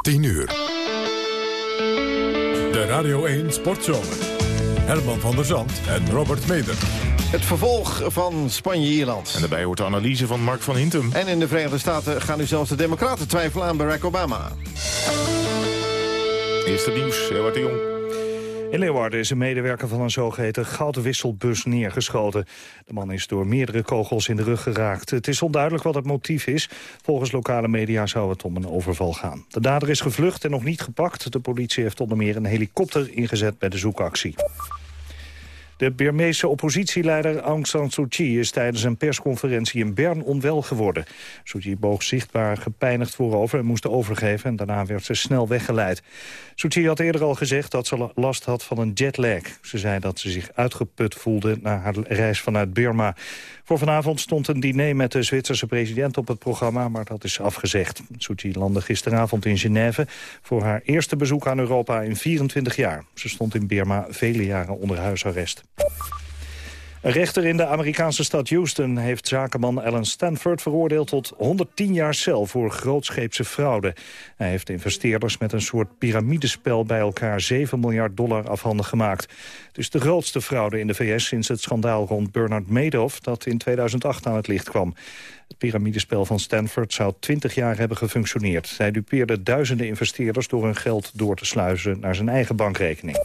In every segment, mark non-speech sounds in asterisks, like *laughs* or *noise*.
10 uur. De Radio 1 Sportzomer. Herman van der Zand en Robert Meder. Het vervolg van Spanje-Ierland. En daarbij hoort de analyse van Mark van Hintem. En in de Verenigde Staten gaan nu zelfs de democraten twijfelen aan Barack Obama. Eerste nieuws, Ewart de Jong. In Leeuwarden is een medewerker van een zogeheten goudwisselbus neergeschoten. De man is door meerdere kogels in de rug geraakt. Het is onduidelijk wat het motief is. Volgens lokale media zou het om een overval gaan. De dader is gevlucht en nog niet gepakt. De politie heeft onder meer een helikopter ingezet bij de zoekactie. De Birmeese oppositieleider Aung San Suu Kyi is tijdens een persconferentie in Bern onwel geworden. Suu Kyi boog zichtbaar gepijnigd voorover en moest overgeven en daarna werd ze snel weggeleid. Suu Kyi had eerder al gezegd dat ze last had van een jetlag. Ze zei dat ze zich uitgeput voelde na haar reis vanuit Burma. Voor vanavond stond een diner met de Zwitserse president op het programma, maar dat is afgezegd. Suu Kyi landde gisteravond in Genève voor haar eerste bezoek aan Europa in 24 jaar. Ze stond in Burma vele jaren onder huisarrest. Een rechter in de Amerikaanse stad Houston heeft zakenman Alan Stanford veroordeeld tot 110 jaar cel voor grootscheepse fraude. Hij heeft investeerders met een soort piramidespel bij elkaar 7 miljard dollar afhandig gemaakt. Het is de grootste fraude in de VS sinds het schandaal rond Bernard Madoff dat in 2008 aan het licht kwam. Het piramidespel van Stanford zou 20 jaar hebben gefunctioneerd. Hij dupeerde duizenden investeerders door hun geld door te sluizen naar zijn eigen bankrekening.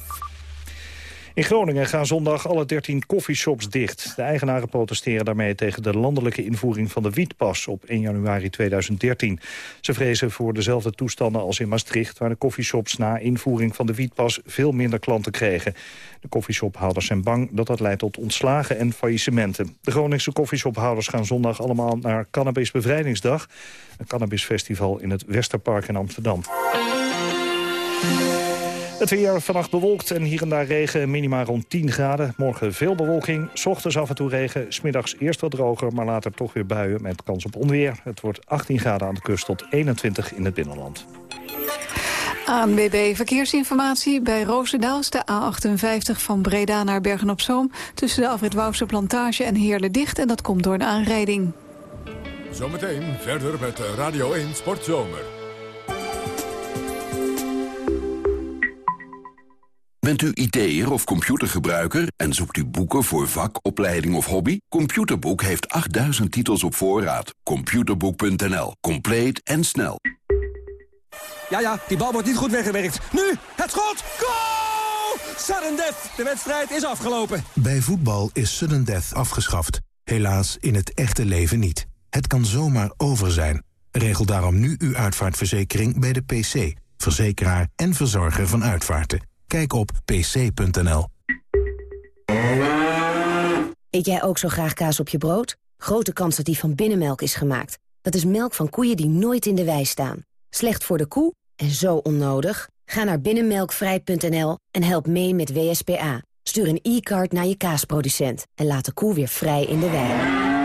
In Groningen gaan zondag alle 13 koffieshops dicht. De eigenaren protesteren daarmee tegen de landelijke invoering van de wietpas op 1 januari 2013. Ze vrezen voor dezelfde toestanden als in Maastricht... waar de koffieshops na invoering van de wietpas veel minder klanten kregen. De koffieshophouders zijn bang dat dat leidt tot ontslagen en faillissementen. De Groningse koffieshophouders gaan zondag allemaal naar Cannabis Bevrijdingsdag. Een cannabisfestival in het Westerpark in Amsterdam. Het weer vannacht bewolkt en hier en daar regen, minima rond 10 graden. Morgen veel bewolking, s ochtends af en toe regen, smiddags eerst wat droger... maar later toch weer buien met kans op onweer. Het wordt 18 graden aan de kust tot 21 in het binnenland. ANBB Verkeersinformatie. Bij Roosendaal is de A58 van Breda naar Bergen-op-Zoom... tussen de afrit Wouwse Plantage en Heerlen dicht... en dat komt door een aanrijding. Zometeen verder met Radio 1 Sportzomer. Bent u IT'er of computergebruiker en zoekt u boeken voor vak, opleiding of hobby? Computerboek heeft 8000 titels op voorraad. Computerboek.nl. Compleet en snel. Ja, ja, die bal wordt niet goed weggewerkt. Nu, het schot! Goal! Sudden death! De wedstrijd is afgelopen. Bij voetbal is sudden death afgeschaft. Helaas in het echte leven niet. Het kan zomaar over zijn. Regel daarom nu uw uitvaartverzekering bij de PC. Verzekeraar en verzorger van uitvaarten. Kijk op pc.nl. Eet jij ook zo graag kaas op je brood? Grote kans dat die van binnenmelk is gemaakt. Dat is melk van koeien die nooit in de wei staan. Slecht voor de koe en zo onnodig? Ga naar binnenmelkvrij.nl en help mee met WSPA. Stuur een e-card naar je kaasproducent en laat de koe weer vrij in de wei.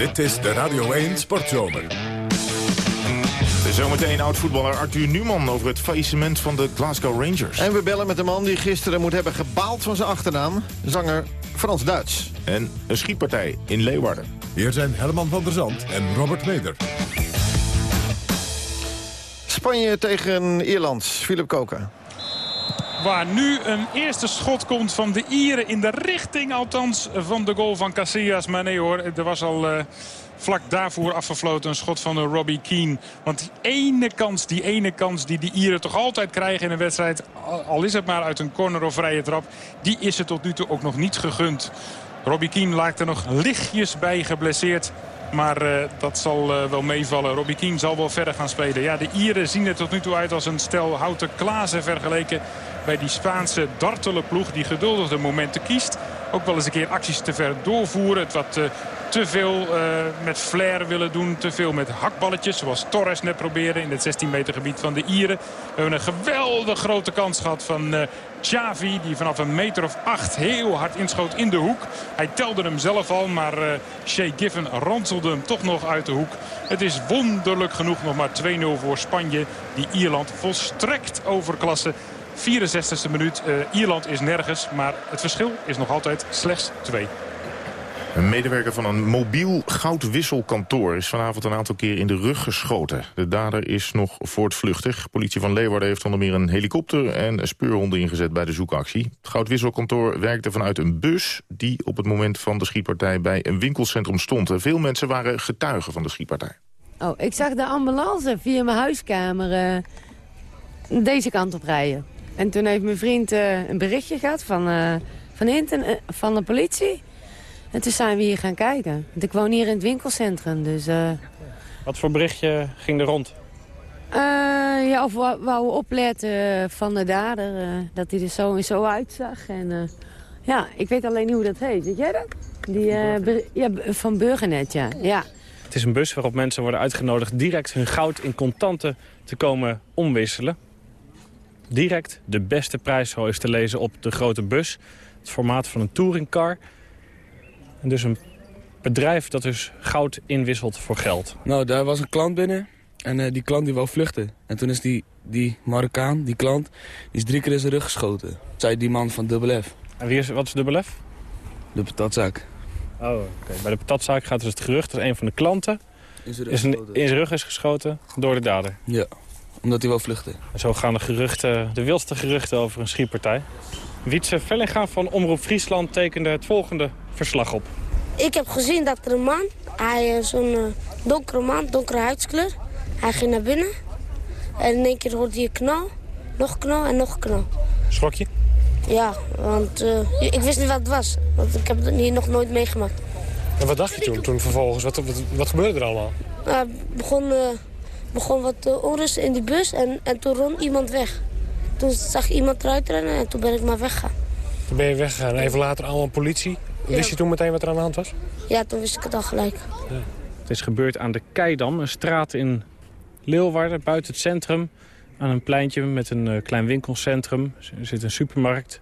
Dit is de Radio 1 Sportzomer. Zometeen oud-voetballer Arthur Newman over het faillissement van de Glasgow Rangers. En we bellen met de man die gisteren moet hebben gebaald van zijn achternaam. Zanger Frans Duits. En een schietpartij in Leeuwarden. Hier zijn Herman van der Zand en Robert Meder. Spanje tegen Ierland. Philip Koken. Waar nu een eerste schot komt van de Ieren in de richting althans van de goal van Casillas. Maar nee hoor, er was al uh, vlak daarvoor afgefloten een schot van uh, Robbie Keane. Want die ene kans, die ene kans die de Ieren toch altijd krijgen in een wedstrijd... al is het maar uit een corner of vrije trap, die is er tot nu toe ook nog niet gegund. Robbie Keane lijkt er nog lichtjes bij geblesseerd. Maar uh, dat zal wel meevallen. Robbie Keane zal wel verder gaan spelen. Ja, de Ieren zien er tot nu toe uit als een stel houten klazen vergeleken bij die Spaanse dartele ploeg die geduldig de momenten kiest. ook wel eens een keer acties te ver doorvoeren. Het wat te veel met flair willen doen. Te veel met hakballetjes, zoals Torres net probeerde in het 16 meter gebied van de Ieren. We hebben een geweldig grote kans gehad van Xavi. Die vanaf een meter of acht heel hard inschoot in de hoek. Hij telde hem zelf al, maar uh, Shea Giffen ranselde hem toch nog uit de hoek. Het is wonderlijk genoeg nog maar 2-0 voor Spanje. Die Ierland volstrekt overklasse. 64e minuut. Uh, Ierland is nergens, maar het verschil is nog altijd slechts 2. Een medewerker van een mobiel goudwisselkantoor is vanavond een aantal keer in de rug geschoten. De dader is nog voortvluchtig. Politie van Leeuwarden heeft onder meer een helikopter en speurhonden ingezet bij de zoekactie. Het goudwisselkantoor werkte vanuit een bus die op het moment van de schietpartij bij een winkelcentrum stond. Veel mensen waren getuigen van de schietpartij. Oh, ik zag de ambulance via mijn huiskamer uh, deze kant op rijden. En toen heeft mijn vriend uh, een berichtje gehad van, uh, van, Hinten, van de politie. En toen zijn we hier gaan kijken. Want ik woon hier in het winkelcentrum, dus... Wat voor berichtje ging er rond? Ja, of we wouden opletten van de dader, dat hij er zo en zo uitzag. En, ja, ik weet alleen niet hoe dat heet. Weet jij dat? Die, ja, van Burgernet, ja. ja. Het is een bus waarop mensen worden uitgenodigd direct hun goud in contanten te komen omwisselen. Direct de beste prijs zo is te lezen op de grote bus. Het formaat van een touringcar. En dus een bedrijf dat dus goud inwisselt voor geld. Nou, daar was een klant binnen. En uh, die klant die wou vluchten. En toen is die, die Marokkaan, die klant, die is drie keer in zijn rug geschoten. Zei die man van Dubbel F. En wie is, wat is Dubbel F? De patatzaak. Oh, oké. Bij de patatzaak gaat dus het gerucht dat een van de klanten... In zijn rug, is, een, in zijn rug is geschoten door de dader. Ja, omdat hij wou vluchten. En zo gaan de geruchten, de wildste geruchten over een schietpartij. Wietse Vellinga van Omroep Friesland tekende het volgende verslag op. Ik heb gezien dat er een man, hij is zo'n uh, donkere man, donkere huidskleur. Hij ging naar binnen en in één keer hoorde hij een knal, nog knal en nog knal. Schrok je? Ja, want uh, ik wist niet wat het was, want ik heb het hier nog nooit meegemaakt. En wat dacht je toen, toen vervolgens? Wat, wat, wat gebeurde er allemaal? Uh, begon, begon wat onrust in die bus en, en toen rond iemand weg. Toen zag ik iemand eruit rennen en toen ben ik maar weggegaan. Toen ben je weggegaan. Even later allemaal politie. Wist je toen meteen wat er aan de hand was? Ja, toen wist ik het al gelijk. Ja. Het is gebeurd aan de Keidam, een straat in Leeuwarden, buiten het centrum. Aan een pleintje met een uh, klein winkelcentrum. Er zit een supermarkt,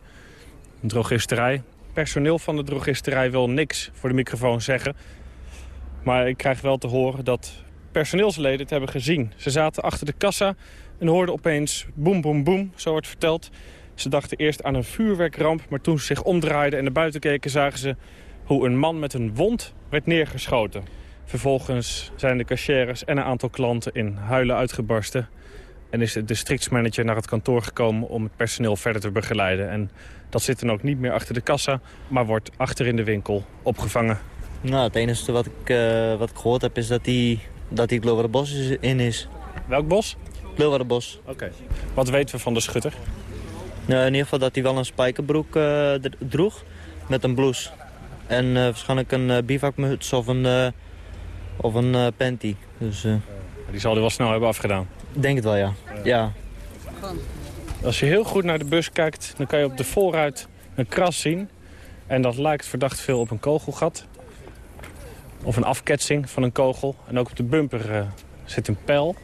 een drogisterij. Personeel van de drogisterij wil niks voor de microfoon zeggen. Maar ik krijg wel te horen dat personeelsleden hebben gezien. Ze zaten achter de kassa en hoorden opeens boem, boem, boem, zo wordt verteld. Ze dachten eerst aan een vuurwerkramp, maar toen ze zich omdraaiden en naar buiten keken... zagen ze hoe een man met een wond werd neergeschoten. Vervolgens zijn de cashiers en een aantal klanten in huilen uitgebarsten... en is de districtsmanager naar het kantoor gekomen om het personeel verder te begeleiden. En dat zit dan ook niet meer achter de kassa, maar wordt achter in de winkel opgevangen. Nou, het enige wat ik, uh, wat ik gehoord heb is dat hij dat die het Bos in is. Welk bos? Bos. Oké. Wat weten we van de schutter? Nou, in ieder geval dat hij wel een spijkerbroek uh, droeg met een blouse. En uh, waarschijnlijk een uh, bivakmuts of een, of een panty. Dus, Die zal hij wel snel hebben afgedaan? Denk het wel, ja. ja. Als je heel goed naar de bus kijkt, dan kan je op de voorruit een kras zien. En dat lijkt verdacht veel op een kogelgat. Of een afketsing van een kogel. En ook op de bumper zit een pijl.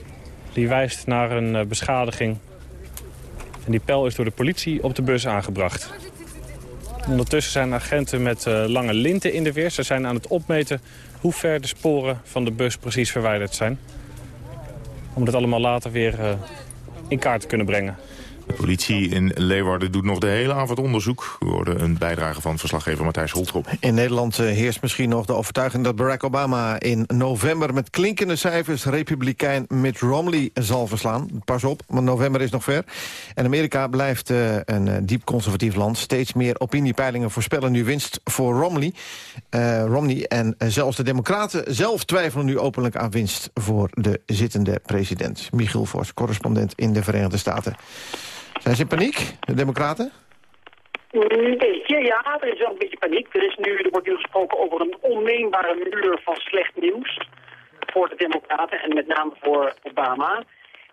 Die wijst naar een beschadiging en die pijl is door de politie op de bus aangebracht. Ondertussen zijn agenten met uh, lange linten in de weer. Ze zijn aan het opmeten hoe ver de sporen van de bus precies verwijderd zijn. Om dat allemaal later weer in kaart te kunnen brengen. Politie in Leeuwarden doet nog de hele avond onderzoek. We hoorden een bijdrage van verslaggever Matthijs Holtrop. In Nederland eh, heerst misschien nog de overtuiging dat Barack Obama in november met klinkende cijfers republikein Mitt Romney zal verslaan. Pas op, want november is nog ver. En Amerika blijft uh, een uh, diep conservatief land. Steeds meer opiniepeilingen voorspellen nu winst voor Romney. Romney en zelfs de democraten zelf twijfelen nu openlijk aan winst voor de zittende president. Michiel Vos, correspondent in de Verenigde Staten. Zijn ze in paniek, de democraten? Een beetje, ja. Er is wel een beetje paniek. Er, is nu, er wordt nu gesproken over een onneembare muur van slecht nieuws voor de democraten en met name voor Obama.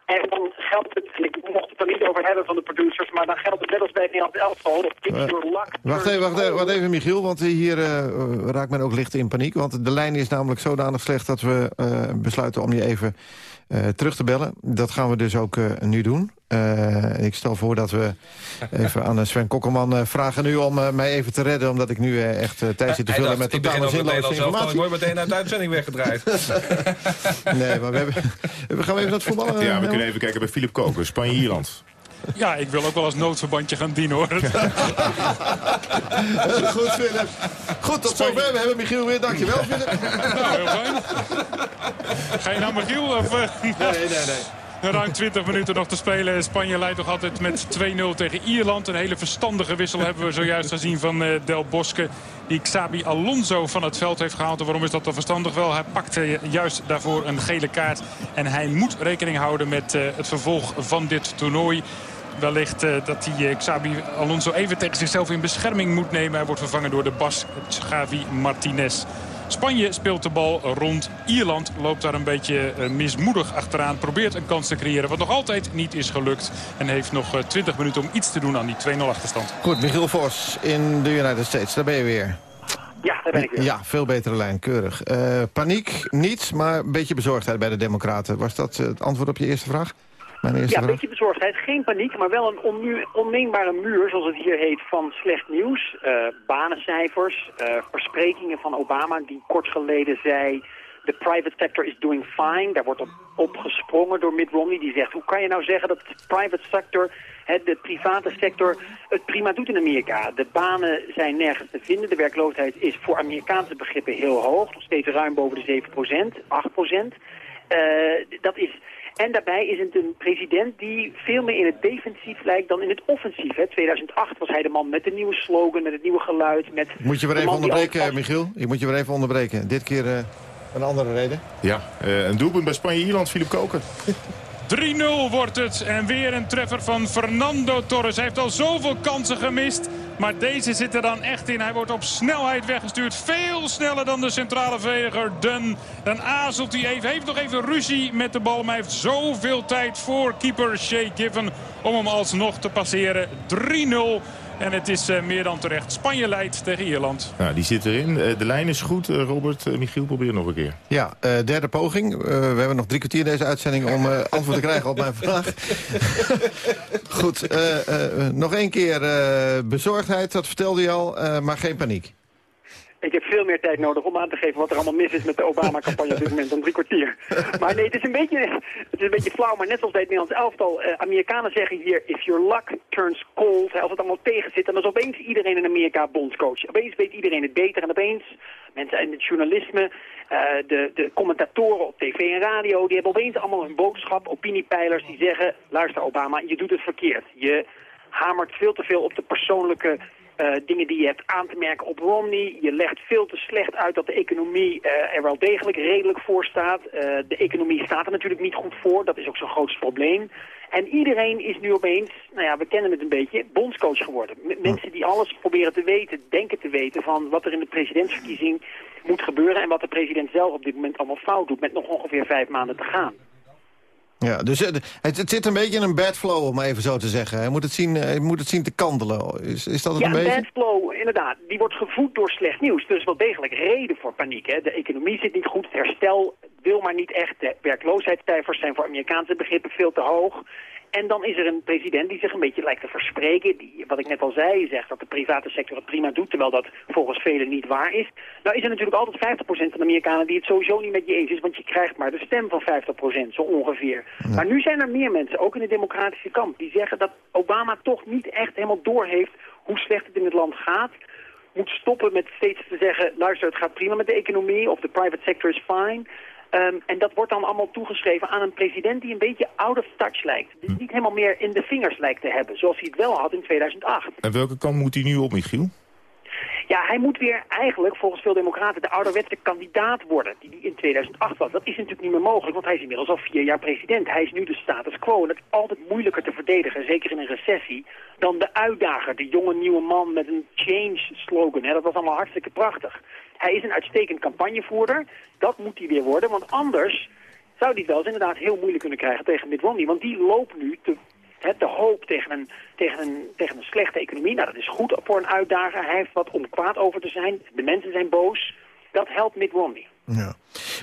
En dan geldt het, en ik mocht het er niet over hebben van de producers, maar dan geldt het net als bij het Nederlands elftal. Luck Wacht even, wacht, even, wacht even, Michiel, want hier eh, raakt men ook licht in paniek. Want de lijn is namelijk zodanig slecht dat we eh, besluiten om je even eh, terug te bellen. Dat gaan we dus ook eh, nu doen. Eh, ik stel voor dat we even aan Sven Kokkelman eh, vragen nu om eh, mij even te redden... omdat ik nu eh, echt tijd zit te vullen dacht, met ik begin totale zinloze elftal. Ik informatie. word meteen uit de uitzending weggedraaid. *laughs* Nee, maar we, hebben, we gaan even naar het voetballen. Ja, we kunnen even kijken bij Philip Koken, Spanje-Ierland. Ja, ik wil ook wel als noodverbandje gaan dienen hoor. *laughs* Goed, Philip. Goed, tot zover. We hebben Michiel weer. Dankjewel, Philip. *laughs* Nou, heel fijn. Ga je nou Michiel? Of, eh? Nee, nee, nee. Ruim 20 minuten nog te spelen. Spanje leidt nog altijd met 2-0 tegen Ierland. Een hele verstandige wissel hebben we zojuist gezien van eh, Del Bosque. Die Xabi Alonso van het veld heeft gehaald. En waarom is dat dan verstandig? Wel, hij pakte juist daarvoor een gele kaart. En hij moet rekening houden met eh, het vervolg van dit toernooi. Wellicht eh, dat hij eh, Xabi Alonso even tegen zichzelf in bescherming moet nemen. Hij wordt vervangen door de Bas Xavi Martinez. Spanje speelt de bal rond. Ierland loopt daar een beetje eh, mismoedig achteraan. Probeert een kans te creëren wat nog altijd niet is gelukt. En heeft nog eh, 20 minuten om iets te doen aan die 2-0 achterstand. Goed, Michiel Vos in de United States. Daar ben je weer. Ja, daar ben ik weer. Ja, veel betere lijn, keurig. Eh, paniek, niet, maar een beetje bezorgdheid bij de Democraten. Was dat het antwoord op je eerste vraag? Mijn eerste Ja, een beetje bezorgdheid. Geen paniek, maar wel een onmu- onneembare muur, zoals het hier heet, van slecht nieuws. Eh, banencijfers, eh, versprekingen van Obama, die kort geleden zei... De private sector is doing fine. Daar wordt op, op gesprongen door Mitt Romney. Die zegt, hoe kan je nou zeggen dat de private sector, hè, de private sector, het prima doet in Amerika? De banen zijn nergens te vinden. De werkloosheid is voor Amerikaanse begrippen heel hoog. Nog steeds ruim boven de 7% 8% dat is... En daarbij is het een president die veel meer in het defensief lijkt dan in het offensief. Hè. 2008 was hij de man met de nieuwe slogan, met het nieuwe geluid. Met Moet je weer de even onderbreken, Michiel? Ik moet je weer even onderbreken. Dit keer eh, een andere reden. Ja, eh, een doelpunt bij Spanje-Ierland, Philip Koken. *laughs* 3-0 wordt het. En weer een treffer van Fernando Torres. Hij heeft al zoveel kansen gemist. Maar deze zit er dan echt in. Hij wordt op snelheid weggestuurd. Veel sneller dan de centrale verdediger Dunn. Dan aarzelt hij even. Heeft nog even ruzie met de bal. Maar hij heeft zoveel tijd voor keeper Shea Given. Om hem alsnog te passeren. 3-0. En het is eh, meer dan terecht. Spanje leidt tegen Ierland. Nou, die zit erin. Eh, de lijn is goed. Eh, Robert, Michiel, probeer nog een keer. Ja, eh, derde poging. Eh, we hebben nog drie kwartier deze uitzending om eh, antwoord te krijgen op mijn vraag. *laughs* Goed, eh, eh, nog één keer eh, bezorgdheid, dat vertelde je al, eh, maar geen paniek. Ik heb veel meer tijd nodig om aan te geven wat er allemaal mis is met de Obama-campagne op dit moment dan drie kwartier. Maar nee, het is een beetje, het is een beetje flauw, maar net zoals bij het Nederlands elftal. Eh, Amerikanen zeggen hier, if your luck turns cold, als het allemaal tegen zit, dan is opeens iedereen in Amerika bondscoach. Opeens weet iedereen het beter en opeens, mensen in het journalisme, eh, de, de commentatoren op tv en radio, die hebben opeens allemaal een boodschap, opiniepeilers die zeggen, luister Obama, je doet het verkeerd. Je hamert veel te veel op de persoonlijke eh, dingen die je hebt aan te merken op Romney. Je legt veel te slecht uit dat de economie eh, er wel degelijk redelijk voor staat. Eh, de economie staat er natuurlijk niet goed voor. Dat is ook zo'n grootste probleem. En iedereen is nu opeens, nou ja, we kennen het een beetje, bondscoach geworden. M- mensen die alles proberen te weten, denken te weten van wat er in de presidentsverkiezing moet gebeuren... en wat de president zelf op dit moment allemaal fout doet met nog ongeveer vijf maanden te gaan. Ja, dus het, het zit een beetje in een bad flow, om even zo te zeggen. Hij moet het zien, eh, hij moet het zien te kandelen. Is, is dat het ja, een beetje? bad flow, inderdaad. Die wordt gevoed door slecht nieuws. Dus wel degelijk reden voor paniek. Hè. De economie zit niet goed, het herstel wil maar niet echt. De werkloosheidscijfers zijn voor Amerikaanse begrippen veel te hoog. En dan is er een president die zich een beetje lijkt te verspreken. Die, wat ik net al zei, zegt dat de private sector het prima doet... terwijl dat volgens velen niet waar is. Nou is er natuurlijk altijd 50% van de Amerikanen die het sowieso niet met je eens is... want je krijgt maar de stem van 50%, zo ongeveer. Maar nu zijn er meer mensen, ook in de democratische kamp... die zeggen dat Obama toch niet echt helemaal doorheeft hoe slecht het in het land gaat moet stoppen met steeds te zeggen... luister, het gaat prima met de economie of de private sector is fine. Ehm, en dat wordt dan allemaal toegeschreven aan een president die een beetje out of touch lijkt. Dus niet helemaal meer in de vingers lijkt te hebben, zoals hij het wel had in 2008. En welke kant moet hij nu op, Michiel? Ja, hij moet weer eigenlijk volgens veel democraten de ouderwetse kandidaat worden die hij in 2008 was. Dat is natuurlijk niet meer mogelijk, want hij is inmiddels al vier jaar president. Hij is nu de status quo en dat is altijd moeilijker te verdedigen, zeker in een recessie, dan de uitdager, de jonge nieuwe man met een change slogan. Hè. Dat was allemaal hartstikke prachtig. Hij is een uitstekend campagnevoerder, dat moet hij weer worden, want anders zou die het wel eens inderdaad heel moeilijk kunnen krijgen tegen Mitt Romney. Want die loopt nu te, hoop tegen een, tegen, een, tegen een slechte economie. Nou, dat is goed voor een uitdager. Hij heeft wat om kwaad over te zijn. De mensen zijn boos. Dat helpt Mitt Romney. Ja.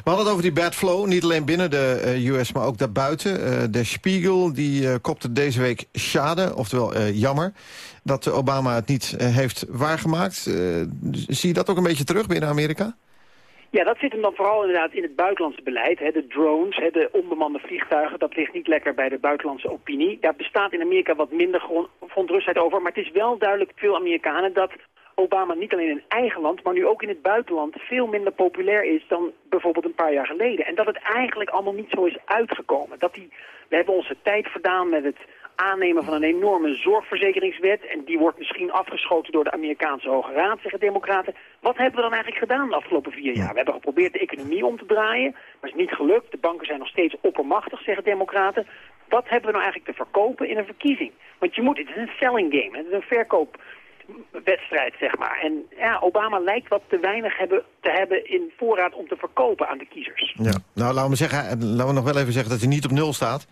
We hadden het over die bad flow, niet alleen binnen de eh, US, maar ook daarbuiten. Uh, de Spiegel die eh, kopte deze week schade, oftewel jammer... dat Obama het niet heeft waargemaakt. zie je dat ook een beetje terug binnen Amerika? Ja, dat zit hem dan vooral inderdaad in het buitenlandse beleid. Hè. De drones, hè, de onbemande vliegtuigen, dat ligt niet lekker bij de buitenlandse opinie. Daar bestaat in Amerika wat minder verontrustheid over. Maar het is wel duidelijk veel Amerikanen dat Obama niet alleen in eigen land, maar nu ook in het buitenland veel minder populair is dan bijvoorbeeld een paar jaar geleden. En dat het eigenlijk allemaal niet zo is uitgekomen. Dat die, we hebben onze tijd verdaan met het aannemen van een enorme zorgverzekeringswet. En die wordt misschien afgeschoten door de Amerikaanse Hoge Raad, zeggen democraten. Wat hebben we dan eigenlijk gedaan de afgelopen vier jaar? We hebben geprobeerd de economie om te draaien, maar is niet gelukt. De banken zijn nog steeds oppermachtig, zeggen democraten. Wat hebben we nou eigenlijk te verkopen in een verkiezing? Want je moet, het is een selling game, het is een verkoopwedstrijd, zeg maar. En ja, Obama lijkt wat te weinig hebben, te hebben in voorraad om te verkopen aan de kiezers. Ja, nou laten we, zeggen, laten we nog wel even zeggen dat hij niet op nul staat.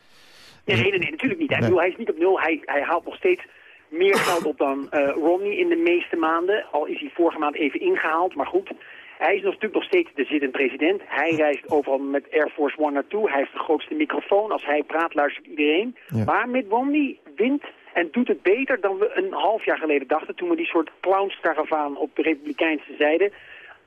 Nee, nee, nee, natuurlijk niet. Hij, hij is niet op nul. Hij, hij haalt nog steeds meer *laughs* geld op dan uh, Romney in de meeste maanden. Al is hij vorige maand even ingehaald, maar goed. Hij is natuurlijk nog steeds de zittend president. Hij reist overal met Air Force One naartoe. Hij heeft de grootste microfoon. Als hij praat, luistert iedereen. Maar Mitt Romney wint en doet het beter dan we een half jaar geleden dachten... toen we die soort clownskaravaan op de republikeinse zijde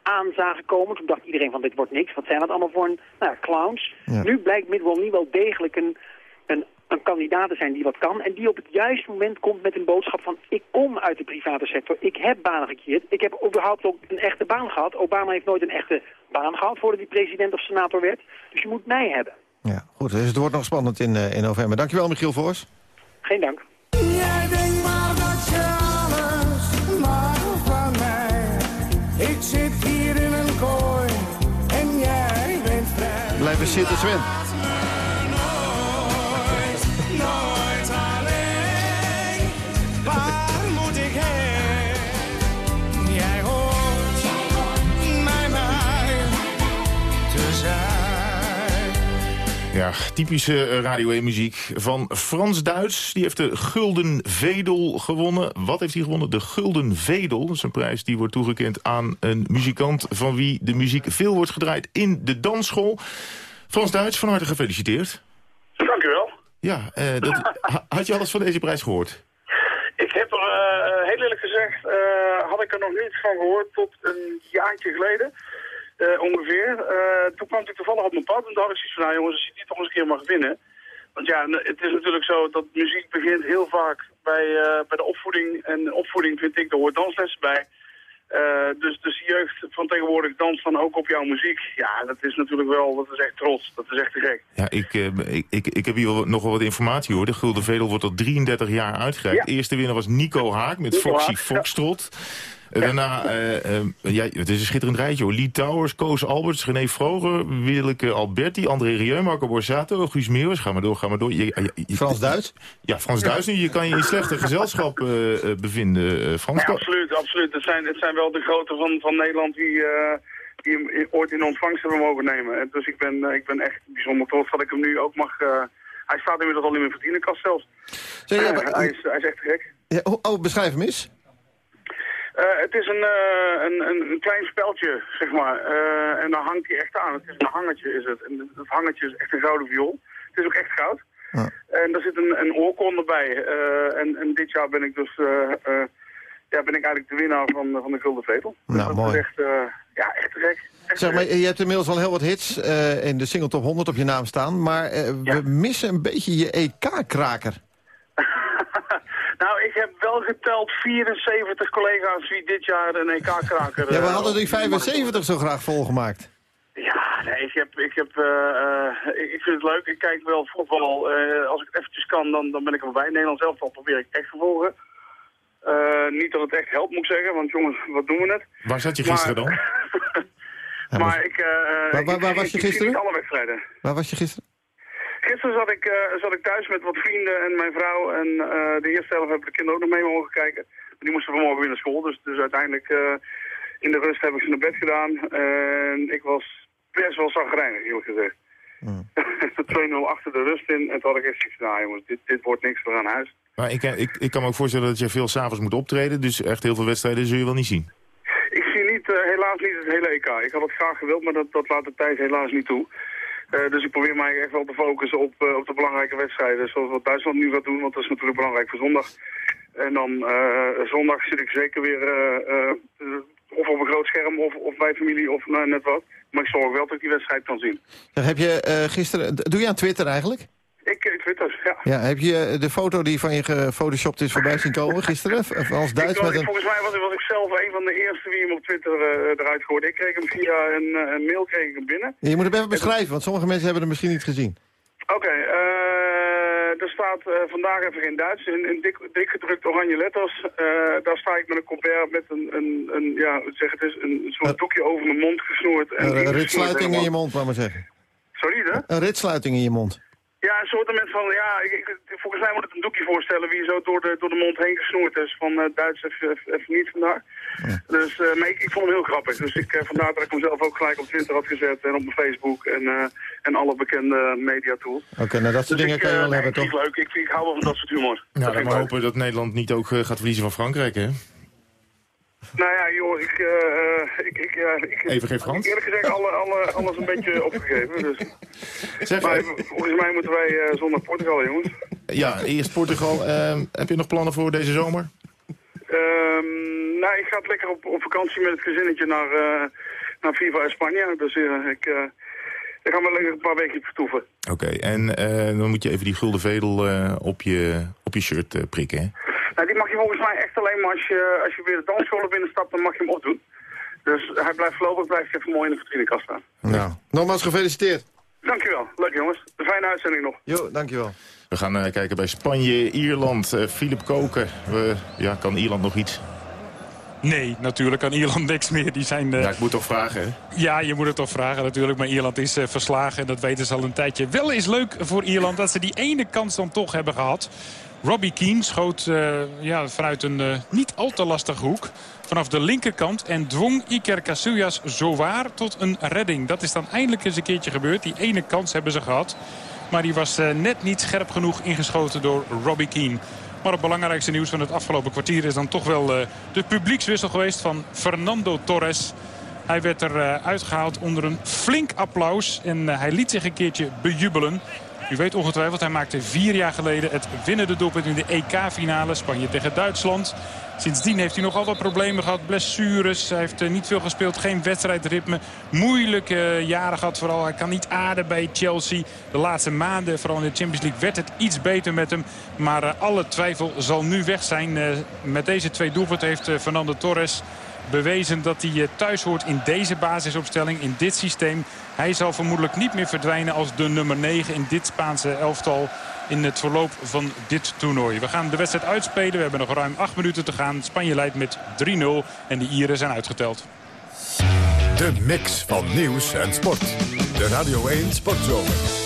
aan zagen komen. Toen dacht iedereen van dit wordt niks. Wat zijn dat allemaal voor een, nou, clowns? Nu blijkt Mitt Romney wel degelijk een een, een kandidaat zijn die wat kan... en die op het juiste moment komt met een boodschap van... ik kom uit de private sector, ik heb banen gekeerd... ik heb überhaupt ook een echte baan gehad. Obama heeft nooit een echte baan gehad voordat hij president of senator werd. Dus je moet mij hebben. Ja, goed. Dus het wordt nog spannend in, uh, in november. Dankjewel, Michiel Voors. Geen dank. Blijven zitten, Sven. Ja, typische eh, Radio 1-muziek van Frans Duits. Die heeft de Gulden Vedel gewonnen. Wat heeft hij gewonnen? De Gulden Vedel. Dat is een prijs die wordt toegekend aan een muzikant... van wie de muziek veel wordt gedraaid in de dansschool. Frans Duits, van harte gefeliciteerd. Dank u wel. Ja, uh, dat, *laughs* had je alles van deze prijs gehoord? Ik heb er, uh, heel eerlijk gezegd, had ik er nog niet van gehoord tot een jaartje geleden. Ongeveer. Toen kwam ik toevallig op mijn pad en toen had ik zoiets van, nou jongens, als je die toch eens een keer mag winnen. Want ja, het is natuurlijk zo dat muziek begint heel vaak bij, bij de opvoeding. En opvoeding vind ik, er hoort danslessen bij. Dus, dus de jeugd van tegenwoordig danst dan ook op jouw muziek. Ja, dat is natuurlijk wel, dat is echt trots. Dat is echt te gek. Ja, ik, ik, ik, ik heb hier nog wel wat informatie hoor. De Gulden Vedel wordt al 33 jaar uitgereikt. Eerste winnaar was Nico Haak met Foxy Foxtrot. Ja. Daarna, uh, ja, het is een schitterend rijtje hoor. Lee Towers, Koos Alberts, René Vroger, Willeke Alberti, André Rieu, Marco Borsato, Guus Meeuwis. Ga maar door, ga maar door. Frans-Duits? Ja, Frans-Duits nu. Je kan je in slechte gezelschap uh, bevinden, Frans. Ja, absoluut, absoluut. Het zijn, het zijn wel de grote van, van Nederland die die hem ooit in ontvangst hebben mogen nemen. Dus ik ben, ik ben echt bijzonder trots dat ik hem nu ook mag... Uh, hij staat inmiddels al in mijn verdienenkast zelfs. Zeg, ja, hij, is, hij is echt gek. Ja, oh, beschrijf hem eens. Uh, het is een, uh, een, een, een, klein speltje, zeg maar. Uh, en dan hangt hij echt aan. Het is een hangertje, is het. En dat hangertje is echt een gouden viool. Het is ook echt goud. Ja. En daar zit een, een oorkon erbij. En, en, dit jaar ben ik dus... ja, ben ik eigenlijk de winnaar van, van de Gulden Vetel. Nou, dat mooi. is echt, ja. Echt zeg maar, je hebt inmiddels al heel wat hits in de single top 100 op je naam staan. Maar we missen een beetje je EK-kraker. Nou, ik heb wel geteld 74 collega's wie dit jaar een EK-kraker... Ja, we hadden die 75 zo graag volgemaakt. Ja, nee, ik, heb, ik, heb, uh, ik vind het leuk. Ik kijk wel voetbal. Uh, als ik het eventjes kan, dan, dan ben ik erbij. Nederland zelf al probeer ik echt te volgen. Uh, niet dat het echt helpt, moet ik zeggen. Want jongens, wat doen we net? Waar zat je gisteren maar, dan? *laughs* maar ik... waar, waar, waar was je gisteren? alle wedstrijden. Waar was je gisteren? Gisteren zat ik, uh, zat ik thuis met wat vrienden en mijn vrouw. En uh, de eerste helft hebben de kinderen ook nog mee mogen kijken. Die moesten vanmorgen weer naar school. Dus, dus uiteindelijk uh, in de rust heb ik ze naar bed gedaan. En ik was best wel zagrijnig, eerlijk gezegd. *laughs* Mm. 2-0 achter de rust in. En toen had ik echt zoiets van, nou jongens, dit, dit wordt niks, we gaan naar huis. Maar ik, ik, ik kan me ook voorstellen dat je veel s'avonds moet optreden. Dus echt heel veel wedstrijden zul je wel niet zien. Ik zie niet, eh, helaas niet het hele EK. Ik had het graag gewild, maar dat, dat laat de tijd helaas niet toe. Eh, dus ik probeer mij echt wel te focussen op, eh, op de belangrijke wedstrijden. Zoals wat Duitsland nu gaat doen, want dat is natuurlijk belangrijk voor zondag. En dan eh, zondag zit ik zeker weer of op een groot scherm of, of bij familie of nou, net wat. Maar ik zorg wel dat ik die wedstrijd kan zien. Heb je gisteren... Doe je aan Twitter eigenlijk? Ik, ik Twitter, ja. Ja, heb je eh, de foto die van je gefotoshopt is voorbij zien komen gisteren? Of Als Duits Ik met een... Volgens mij was, was ik zelf een van de eerste die hem op Twitter eh, eruit gooide. Ik kreeg hem via een, eh, een mail kreeg ik hem binnen. Je moet hem even beschrijven, want sommige mensen hebben hem misschien niet gezien. Oké, eh, er staat vandaag even in Duits, in, in dik, dik gedrukt oranje letters. Daar sta ik met een colbert met een, een, een ja, zeg het is, een soort doekje over mijn mond gesnoerd. En Een ritsluiting in je mond, laat maar zeggen. Sorry, hè? Een ritsluiting in je mond. Ja, een soort van, ja, ik, ik- volgens mij moet het een doekje voorstellen wie zo door de, door de mond heen gesnoerd is. Van eh, Duits even, niet vandaag. Dus, eh, maar ik, ik vond hem heel grappig. Dus ik, eh, vandaar dat ik hem zelf ook gelijk op Twitter had gezet en op mijn Facebook en, eh, en alle bekende media tools. Oké, nou dat soort Dus dingen ik, kan je wel nee, hebben, ik toch? vind het leuk. Ik, ik hou wel van dat soort humor. Nou, Dat ik leuk. hopen dat Nederland niet ook gaat verliezen van Frankrijk, hè? Nou ja, joh, ik, eh, ik, ik, ja, ik, Even geen Frans? Eerlijk gezegd, alle, alle, alles een beetje *laughs* opgegeven. Dus. Zeg, maar eh, volgens mij moeten wij eh zondag Portugal, jongens. Ja, eerst Portugal. Heb je nog plannen voor deze zomer? Ehm, nou, ik ga lekker op, op vakantie met het gezinnetje naar, naar Viva in Spanje. Dus ik, eh, ik ga wel lekker een paar weken vertoeven. Oké, en dan moet je even die gulden vedel op, je, op je shirt prikken, hè? Nou, die mag je volgens mij echt alleen maar als je, als je weer de dansscholen binnenstapt, dan mag je hem opdoen. Dus hij blijft voorlopig blijft even mooi in de vitrinekast staan. Nou, nogmaals gefeliciteerd. Dankjewel. Leuk jongens. Een fijne uitzending nog. Jo, dankjewel. We gaan eh, kijken bij Spanje, Ierland. Eh Philip Koken. We, ja, kan Ierland nog iets? Nee, natuurlijk kan Ierland niks meer. Die zijn, eh, Ja, ik moet toch vragen, hè? Ja, je moet het toch vragen natuurlijk. Maar Ierland is eh, verslagen en dat weten ze al een tijdje. Wel is leuk voor Ierland dat ze die ene kans dan toch hebben gehad. Robbie Keane schoot eh, ja, vanuit een eh, niet al te lastige hoek. Vanaf de linkerkant en dwong Iker Casillas zowaar tot een redding. Dat is dan eindelijk eens een keertje gebeurd. Die ene kans hebben ze gehad. Maar die was eh, net niet scherp genoeg ingeschoten door Robbie Keane. Maar het belangrijkste nieuws van het afgelopen kwartier is dan toch wel de publiekswissel geweest van Fernando Torres. Hij werd er eh, uitgehaald onder een flink applaus en hij liet zich een keertje bejubelen. U weet ongetwijfeld, hij maakte vier jaar geleden het winnende doelpunt in de EK-finale. Spanje tegen Duitsland. Sindsdien heeft hij nog altijd problemen gehad. Blessures. Hij heeft eh, niet veel gespeeld. Geen wedstrijdritme. Moeilijke eh, jaren gehad vooral. Hij kan niet aarden bij Chelsea. De laatste maanden, vooral in de Champions League, werd het iets beter met hem. Maar eh, alle twijfel zal nu weg zijn. Met deze twee doelpunten heeft Fernando Torres bewezen dat hij thuis hoort in deze basisopstelling, in dit systeem. Hij zal vermoedelijk niet meer verdwijnen als de nummer 9 in dit Spaanse elftal in het verloop van dit toernooi. We gaan de wedstrijd uitspelen. We hebben nog ruim 8 minuten te gaan. Spanje leidt met 3-0 en de Ieren zijn uitgeteld. De mix van nieuws en sport. De Radio 1 Sportzomer.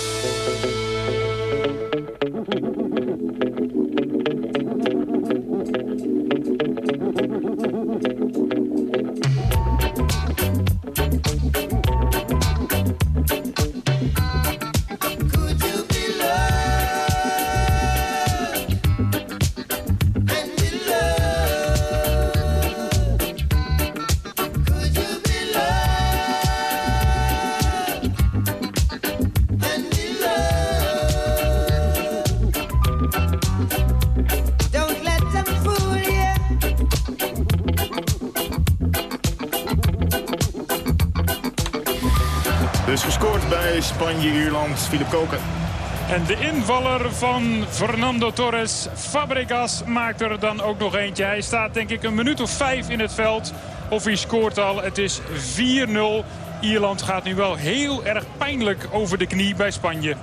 Koken. En de invaller van Fernando Torres, Fabregas, maakt er dan ook nog eentje. Hij staat denk ik een minuut of vijf in het veld. Of hij scoort al. Het is 4-0. Ierland gaat nu wel heel erg pijnlijk over de knie bij Spanje.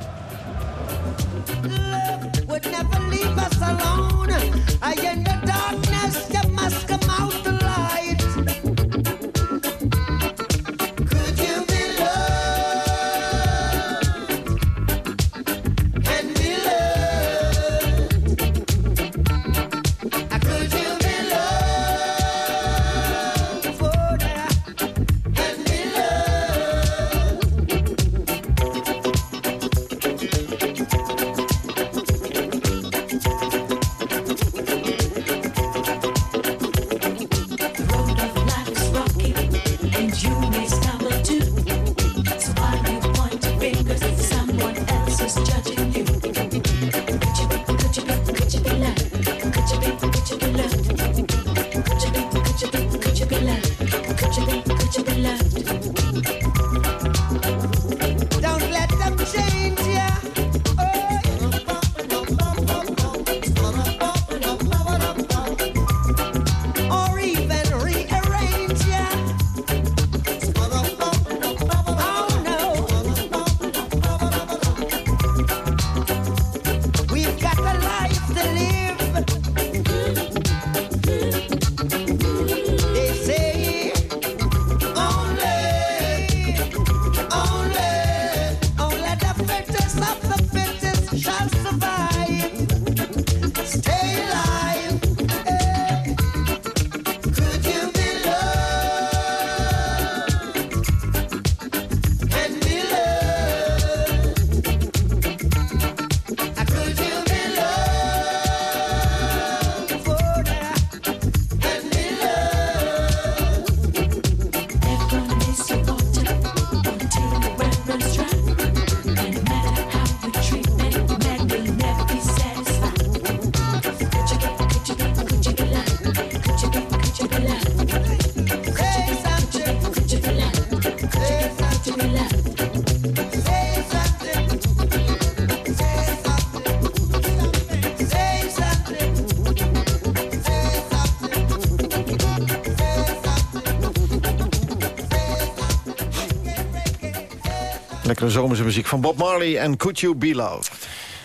Zomerse muziek van Bob Marley en Could You Be Loved. Het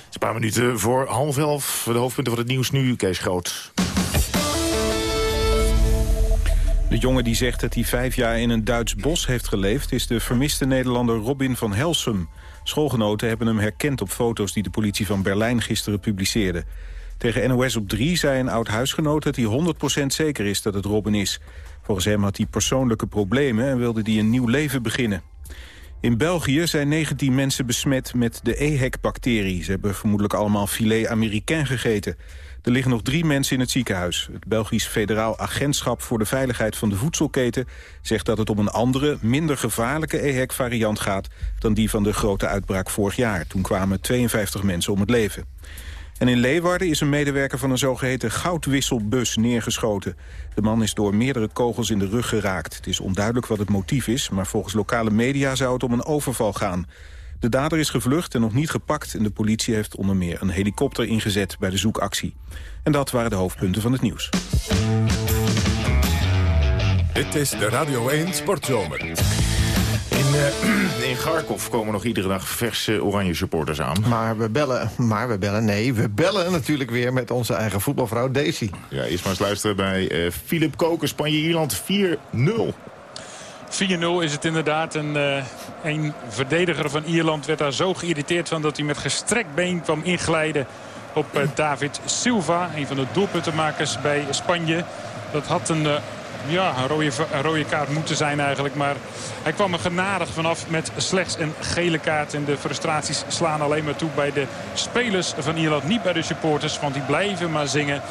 is een paar minuten voor half elf. De hoofdpunten van het nieuws nu, Kees Groot. De jongen die zegt dat hij vijf jaar in een Duits bos heeft geleefd... is de vermiste Nederlander Robin van Helsum. Schoolgenoten hebben hem herkend op foto's die de politie van Berlijn gisteren publiceerde. Tegen NOS op 3 zei een oud huisgenoot dat hij 100% zeker is dat het Robin is. Volgens hem had hij persoonlijke problemen en wilde hij een nieuw leven beginnen. In België zijn 19 mensen besmet met de EHEC-bacterie. Ze hebben vermoedelijk allemaal filet américain gegeten. Er liggen nog drie mensen in het ziekenhuis. Het Belgisch Federaal Agentschap voor de Veiligheid van de Voedselketen... zegt dat het om een andere, minder gevaarlijke EHEC-variant gaat... dan die van de grote uitbraak vorig jaar. Toen kwamen 52 mensen om het leven. En in Leeuwarden is een medewerker van een zogeheten goudwisselbus neergeschoten. De man is door meerdere kogels in de rug geraakt. Het is onduidelijk wat het motief is, maar volgens lokale media zou het om een overval gaan. De dader is gevlucht en nog niet gepakt en de politie heeft onder meer een helikopter ingezet bij de zoekactie. En dat waren de hoofdpunten van het nieuws. Dit is de Radio 1 Sportzomer. In, eh, in Kharkov komen nog iedere dag verse oranje supporters aan. Maar we bellen, maar we bellen, nee, we bellen natuurlijk weer met onze eigen voetbalvrouw Daisy. Ja, eerst maar eens luisteren bij eh Philip Koken, Spanje-Ierland 4-0. 4-0 is het inderdaad. En eh, een verdediger van Ierland werd daar zo geïrriteerd van... dat hij met gestrekt been kwam inglijden op eh, David Silva. Een van de doelpuntenmakers bij Spanje. Dat had een, eh, ja, een, rode, kaart moeten zijn eigenlijk. Maar hij kwam er genadig vanaf met slechts een gele kaart. En de frustraties slaan alleen maar toe bij de spelers van Ierland. Niet bij de supporters, want die blijven maar zingen.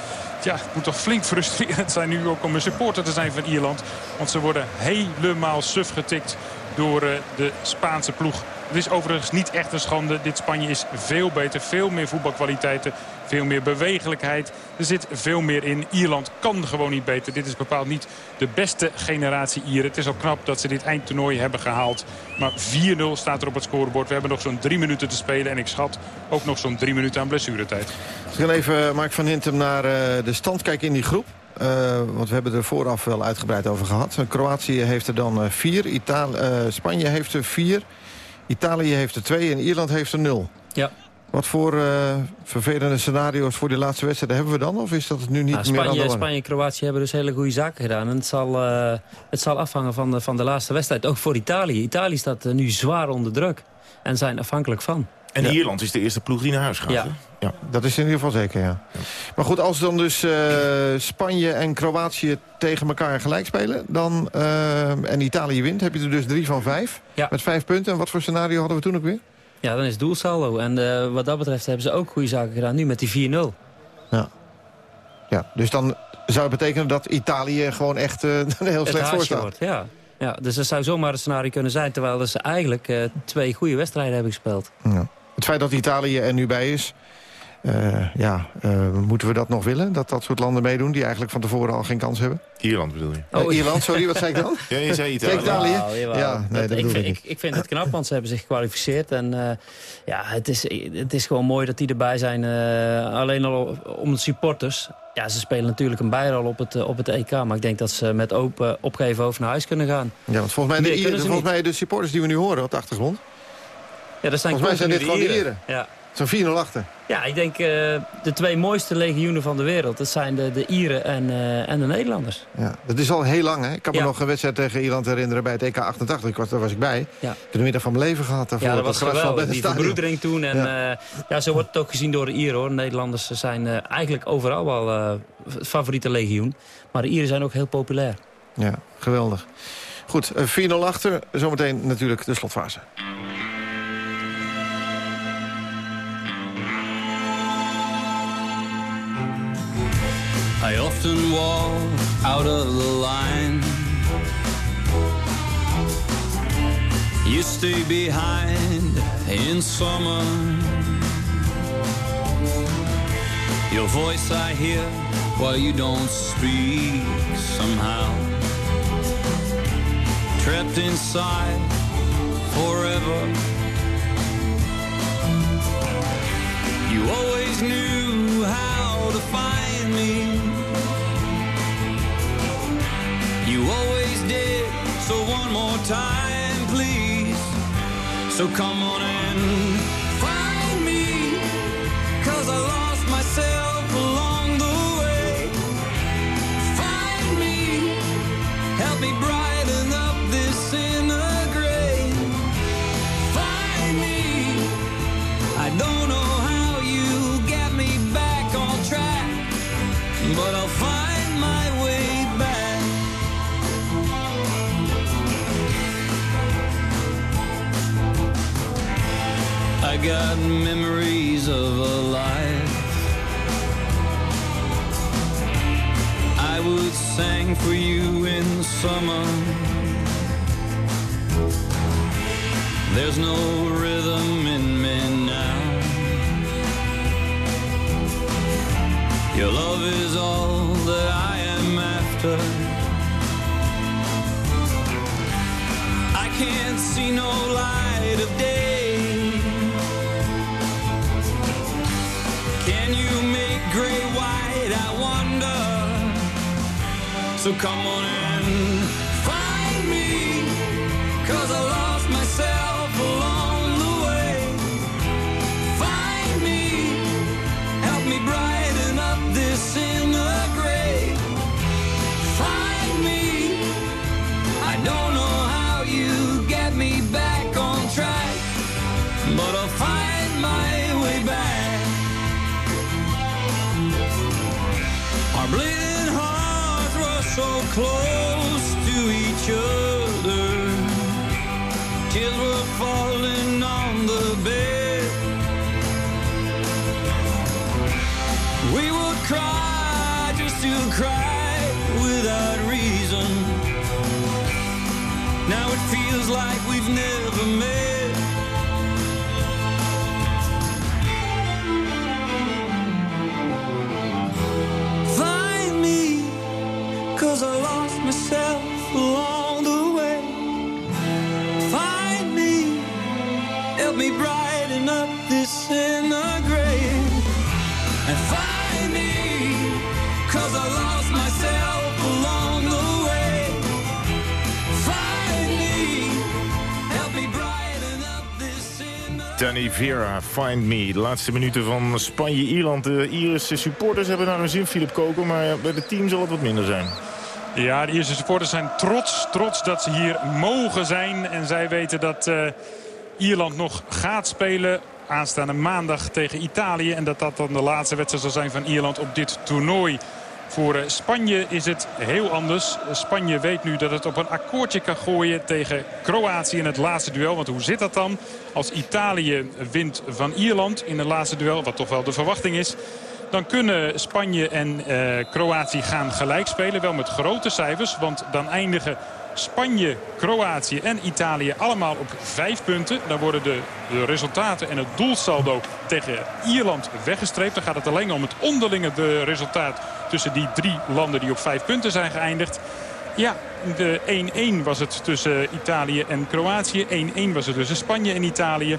Ja, het moet toch flink frustrerend zijn nu ook om een supporter te zijn van Ierland. Want ze worden helemaal suf getikt door eh, de Spaanse ploeg. Het is overigens niet echt een schande. Dit Spanje is veel beter, veel meer voetbalkwaliteiten, veel meer bewegelijkheid. Er zit veel meer in. Ierland kan gewoon niet beter. Dit is bepaald niet de beste generatie Ieren. Het is al knap dat ze dit eindtoernooi hebben gehaald. Maar 4-0 staat er op het scorebord. We hebben nog zo'n drie minuten te spelen. En ik schat ook nog zo'n drie minuten aan blessuretijd. We gaan even, Mark van Hintem, naar eh, de stand kijken in die groep. Eh, want we hebben er vooraf wel uitgebreid over gehad. Kroatië heeft er dan eh, vier. Italië, eh, Spanje heeft er vier. Italië heeft er twee en Ierland heeft er nul. Ja. Wat voor eh, vervelende scenario's voor die laatste wedstrijden hebben we dan? Of is dat het nu niet Nou, meer aan de Spanje? Spanje en Kroatië hebben dus hele goede zaken gedaan. En het zal, eh, het zal afhangen van de, van de laatste wedstrijd. Ook voor Italië. Italië staat eh, nu zwaar onder druk. En zijn afhankelijk van. En Ja. Ierland is de eerste ploeg die naar huis gaat. Ja. hè? ja. Dat is in ieder geval zeker, ja. Maar goed, als dan dus eh, Spanje en Kroatië tegen elkaar gelijk spelen... Dan, en Italië wint, heb je er dus drie van vijf. Ja. Met vijf punten. En wat voor scenario hadden we toen ook weer? Ja, dan is het doelsaldo. En eh, wat dat betreft hebben ze ook goede zaken gedaan. Nu met die 4-0. Ja. ja. Dus dan zou het betekenen dat Italië gewoon echt *laughs* er heel slecht voor staat. wordt, ja. Ja, dus dat zou zomaar een scenario kunnen zijn... terwijl ze eigenlijk eh, twee goede wedstrijden hebben gespeeld. Ja. Het feit dat Italië er nu bij is... eh, ja, eh, moeten we dat nog willen? Dat dat soort landen meedoen die eigenlijk van tevoren al geen kans hebben? Ierland bedoel je? Eh, Ierland, sorry, wat zei ik dan? Ja, je zei Italië. Ja, nee, dat ik, bedoel vind, ik ik, ik vind het knap, want ze hebben zich gekwalificeerd. En eh, ja, het is, het is gewoon mooi dat die erbij zijn. eh, alleen al om de supporters. Ja, ze spelen natuurlijk een bijrol op het, op het EK. Maar ik denk dat ze met open opgeven over naar huis kunnen gaan. Ja, want volgens mij, de, ze volgens mij de supporters die we nu horen op de achtergrond... Ja, dat zijn volgens mij zijn dit gewoon de de Ieren. Ja. Zo'n 4-0 achter. Ja, ik denk eh, de twee mooiste legioenen van de wereld. Dat zijn de, de Ieren en, eh, en de Nederlanders. Ja, dat is al heel lang, hè? Ik kan me Ja. nog een wedstrijd tegen Ierland herinneren bij het EK 88. Ik was, daar was ik bij. Ja. Ik heb de middag van mijn leven gehad daarvoor. Ja, dat was geweldig. Die verbroedering toen. En Ja. ja. ja, zo wordt het ook gezien door de Ieren, hoor. Nederlanders zijn eh, eigenlijk overal wel eh, het favoriete legioen. Maar de Ieren zijn ook heel populair. Ja, geweldig. Goed, eh, 4-0 achter. Zometeen natuurlijk de slotfase. I often walk out of the line. You stay behind in summer. Your voice I hear while you don't speak somehow. Trapped inside forever. You always knew how to find You always did, so one more time, please. So come on and memories of a life I would sing for you in summer. There's no rhythm in me now. Your love is all that I am after. I can't see no light of day. So come on Tears were falling on the bed. We would cry just to cry without reason. Now it feels like we've never met. Danny Vera, Find Me. De laatste minuten van Spanje-Ierland. De Ierse supporters hebben naar hun zin, Philip Koken. Maar bij de team zal het wat minder zijn. Ja, de Ierse supporters zijn trots. Trots dat ze hier mogen zijn. En zij weten dat eh, Ierland nog gaat spelen aanstaande maandag tegen Italië. En dat dat dan de laatste wedstrijd zal zijn van Ierland op dit toernooi. Voor eh, Spanje is het heel anders. Spanje weet nu dat het op een akkoordje kan gooien tegen Kroatië in het laatste duel. Want hoe zit dat dan? Als Italië wint van Ierland in het laatste duel, wat toch wel de verwachting is... Dan kunnen Spanje en eh, Kroatië gaan gelijk spelen. Wel met grote cijfers. Want dan eindigen Spanje, Kroatië en Italië allemaal op vijf punten. Dan worden de, de resultaten en het doelsaldo tegen Ierland weggestreept. Dan gaat het alleen om het onderlinge de resultaat tussen die drie landen die op vijf punten zijn geëindigd. Ja, de 1-1 was het tussen Italië en Kroatië. 1-1 was het tussen Spanje en Italië.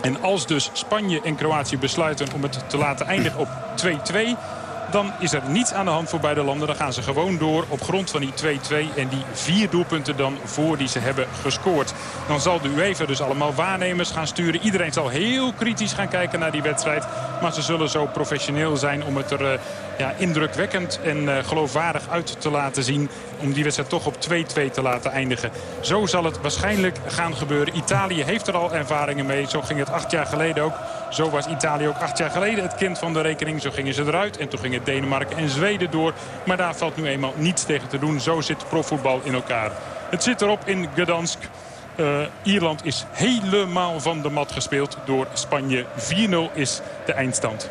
En als dus Spanje en Kroatië besluiten om het te laten eindigen op 2-2... dan is er niets aan de hand voor beide landen. Dan gaan ze gewoon door op grond van die 2-2 en die vier doelpunten dan voor die ze hebben gescoord. Dan zal de UEFA dus allemaal waarnemers gaan sturen. Iedereen zal heel kritisch gaan kijken naar die wedstrijd. Maar ze zullen zo professioneel zijn om het er eh, ja, indrukwekkend en eh, geloofwaardig uit te laten zien. Om die wedstrijd toch op 2-2 te laten eindigen. Zo zal het waarschijnlijk gaan gebeuren. Italië heeft er al ervaringen mee. Zo ging het acht jaar geleden ook. Zo was Italië ook acht jaar geleden het kind van de rekening. Zo gingen ze eruit. En toen gingen Denemarken en Zweden door. Maar daar valt nu eenmaal niets tegen te doen. Zo zit profvoetbal in elkaar. Het zit erop in Gdansk. Eh, Ierland is helemaal van de mat gespeeld door Spanje. 4-0 is de eindstand.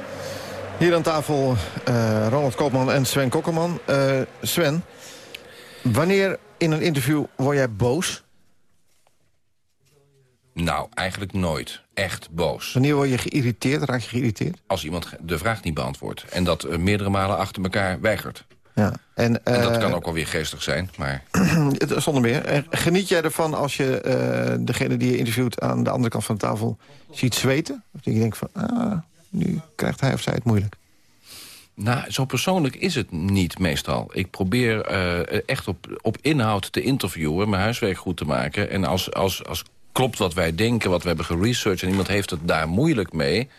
Hier aan tafel eh, Ronald Koopman en Sven Kokkerman. Eh, Sven, wanneer in een interview word jij boos? Nou, eigenlijk nooit. Echt boos. Wanneer word je geïrriteerd? Raak je geïrriteerd? Als iemand de vraag niet beantwoordt. En dat eh, meerdere malen achter elkaar weigert. Ja. En, En dat eh, kan ook wel weer geestig zijn, maar... *clears throat* Zonder meer. En Geniet jij ervan als je eh, degene die je interviewt aan de andere kant van de tafel ziet zweten? Of dat je denkt van, ah, nu krijgt hij of zij het moeilijk. Nou, zo persoonlijk is het niet meestal. Ik probeer eh, echt op, op inhoud te interviewen, mijn huiswerk goed te maken. En als, als, als klopt wat wij denken, wat we hebben geresearched... en iemand heeft het daar moeilijk mee...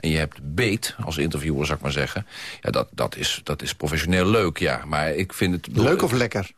en je hebt beet als interviewer, zou ik maar zeggen... Ja, dat, dat, is, dat is professioneel leuk, ja. Maar ik vind het... Leuk of lekker?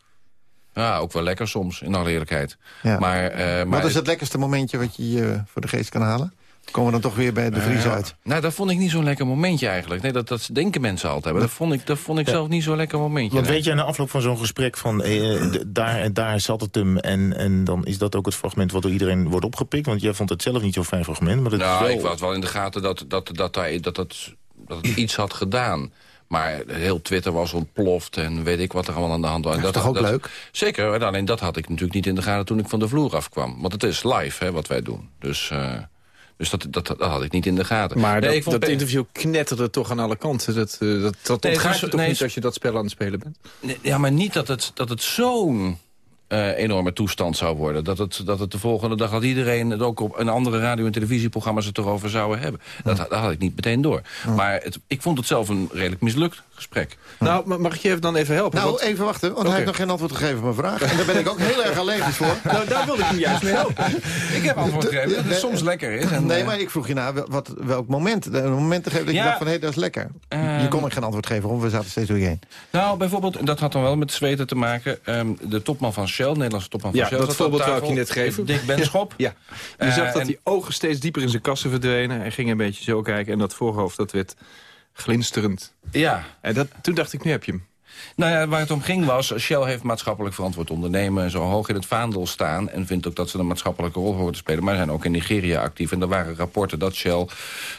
Ja, ook wel lekker soms, in alle eerlijkheid. Ja. Maar, eh, maar Wat is het lekkerste momentje wat je je voor de geest kan halen? Komen we dan toch weer bij de Vries Eh, uit? Nou, dat vond ik niet zo'n lekker momentje eigenlijk. Nee, dat, dat denken mensen altijd. Maar dat vond ik, dat vond ik Ja. zelf niet zo'n lekker momentje. Want nee. weet je aan de afloop van zo'n gesprek van eh, d- daar en daar zat het hem... En, en dan is dat ook het fragment wat door iedereen wordt opgepikt? Want jij vond het zelf niet zo'n fijn fragment. Maar dat nou, is wel... ik had wel in de gaten dat, dat, dat, hij- dat, dat, dat het iets had gedaan. Maar heel Twitter was ontploft en weet ik wat er allemaal aan de hand was. Dat is toch ook leuk? Zeker, en alleen dat had ik natuurlijk niet in de gaten toen ik van de vloer afkwam. Want het is live, hè, wat wij doen. Dus, eh, dus dat, dat, dat had ik niet in de gaten. Maar Nee, dat, vond interview knetterde toch aan alle kanten. Dat, eh, dat, dat Nee, ontgaat je toch nee, niet als je dat spel aan het spelen bent? Nee, Ja, maar niet dat het, dat het zo'n eh, enorme toestand zou worden. Dat het, dat het de volgende dag dat iedereen het ook op een andere radio- en televisieprogramma's het erover zouden hebben. Dat, dat had ik niet meteen door. Maar het, ik vond het zelf een redelijk mislukt gesprek. Nou, ma- mag ik je even dan even helpen? Nou, Want- even wachten, want hij heeft nog geen antwoord gegeven op mijn vraag. En daar ben ik ook heel erg allergisch voor. Nou, daar wilde ik hem juist mee helpen. Ik heb antwoord gegeven dat het soms lekker is. En, nee, eh, maar ik vroeg je naar wel- wat, welk moment. Een moment te geven dat je dacht van, hé, dat is lekker. je Ehm. kon er geen antwoord geven, want we zaten steeds door je heen. Nou, bijvoorbeeld, en dat had dan wel met zweten te maken... ehm, de topman van Shell, Nederlandse topman van Ja, Shell... dat voorbeeld wou ik je net geven. Dick Benschop. *laughs* Ja, je Eh, zag dat en- die ogen steeds dieper in zijn kassen verdwenen. Hij ging een beetje zo kijken en dat voorhoofd dat werd glinsterend. Ja. En dat, toen dacht ik, nu heb je hem. Nou ja, waar het om ging was, Shell heeft maatschappelijk verantwoord ondernemen... zo hoog in het vaandel staan en vindt ook dat ze een maatschappelijke rol horen te spelen. Maar ze zijn ook in Nigeria actief. En er waren rapporten dat Shell,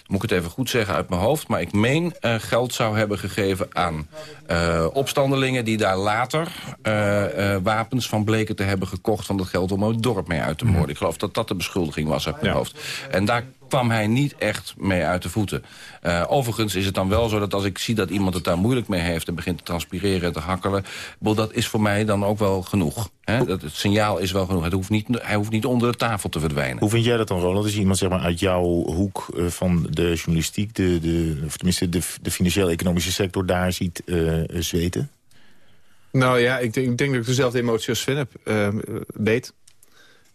moet ik het even goed zeggen uit mijn hoofd... maar ik meen eh, geld zou hebben gegeven aan eh, opstandelingen... die daar later eh, wapens van bleken te hebben gekocht van dat geld... om het dorp mee uit te moorden. Ik geloof dat dat de beschuldiging was uit mijn hoofd. En daar kwam hij niet echt mee uit de voeten. Eh, overigens is het dan wel zo dat als ik zie dat iemand het daar moeilijk mee heeft... en begint te transpireren en te hakkelen... wel, dat is voor mij dan ook wel genoeg. Hè? Dat, het signaal is wel genoeg. Het hoeft niet, hij hoeft niet onder de tafel te verdwijnen. Hoe vind jij dat dan? Als je iemand zeg maar, uit jouw hoek eh, van de journalistiek... De, de, of tenminste de, de financieel-economische sector daar ziet eh, zweten? Nou ja, ik denk, ik denk dat ik dezelfde emotie als Sven heb. Ehm, eh, beet.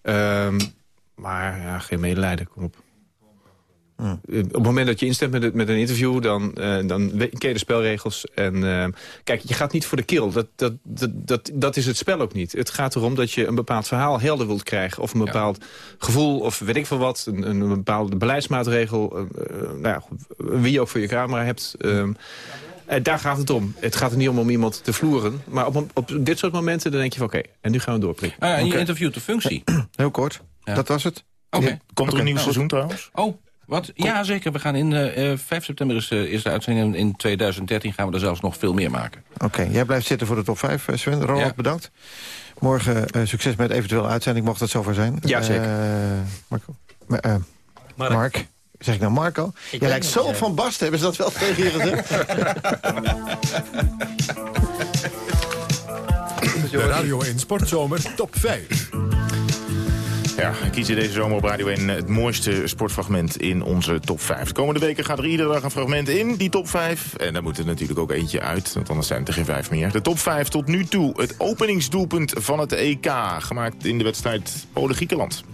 Ehm, maar ja, geen medelijden, kom op. Eh, Op het moment dat je instemt met, het- met een interview, dan, eh, dan ken je de spelregels. En ehm, kijk, je gaat niet voor de kill. Dat, dat, dat, dat, dat is het spel ook niet. Het gaat erom dat je een bepaald verhaal helder wilt krijgen. Of een bepaald gevoel, of weet ik veel wat. Een, een bepaalde beleidsmaatregel. eh, eh, nou ja, wie je ook voor je camera hebt. ehm, eh, daar gaat het om. Het gaat er niet om om iemand te vloeren. Maar op, op dit soort momenten dan denk je van oké, en nu gaan we doorprikken. Ah, en je interviewt de functie. Heel kort, Ja. dat was het. Oké. Komt er een nieuw Nou, seizoen trouwens? Oh, Wat? Ja, zeker. We gaan in eh, eh, 5 september is, eh, is de uitzending. en In 2013 gaan we er zelfs nog veel meer maken. Oké, jij blijft zitten voor de top 5, eh, Sven. Ronald, Ja. bedankt. Morgen eh, succes met eventuele uitzending, mocht dat zover zijn. Ja, zeker. Eh, Marco? Ma- eh, Mark. Mark. Zeg ik nou Marco? Jij weet lijkt zo eh. van Bast, hebben ze dat wel tegen je gezegd? *laughs* De Radio 1 Sportzomer top 5. Ja, kiezen deze zomer op Radio 1 het mooiste sportfragment in onze top 5. De komende weken gaat er iedere dag een fragment in, die top 5. En daar moet er natuurlijk ook eentje uit, want anders zijn het er geen vijf meer. De top 5 tot nu toe, het openingsdoelpunt van het EK. Gemaakt in de wedstrijd Polen-Griekenland.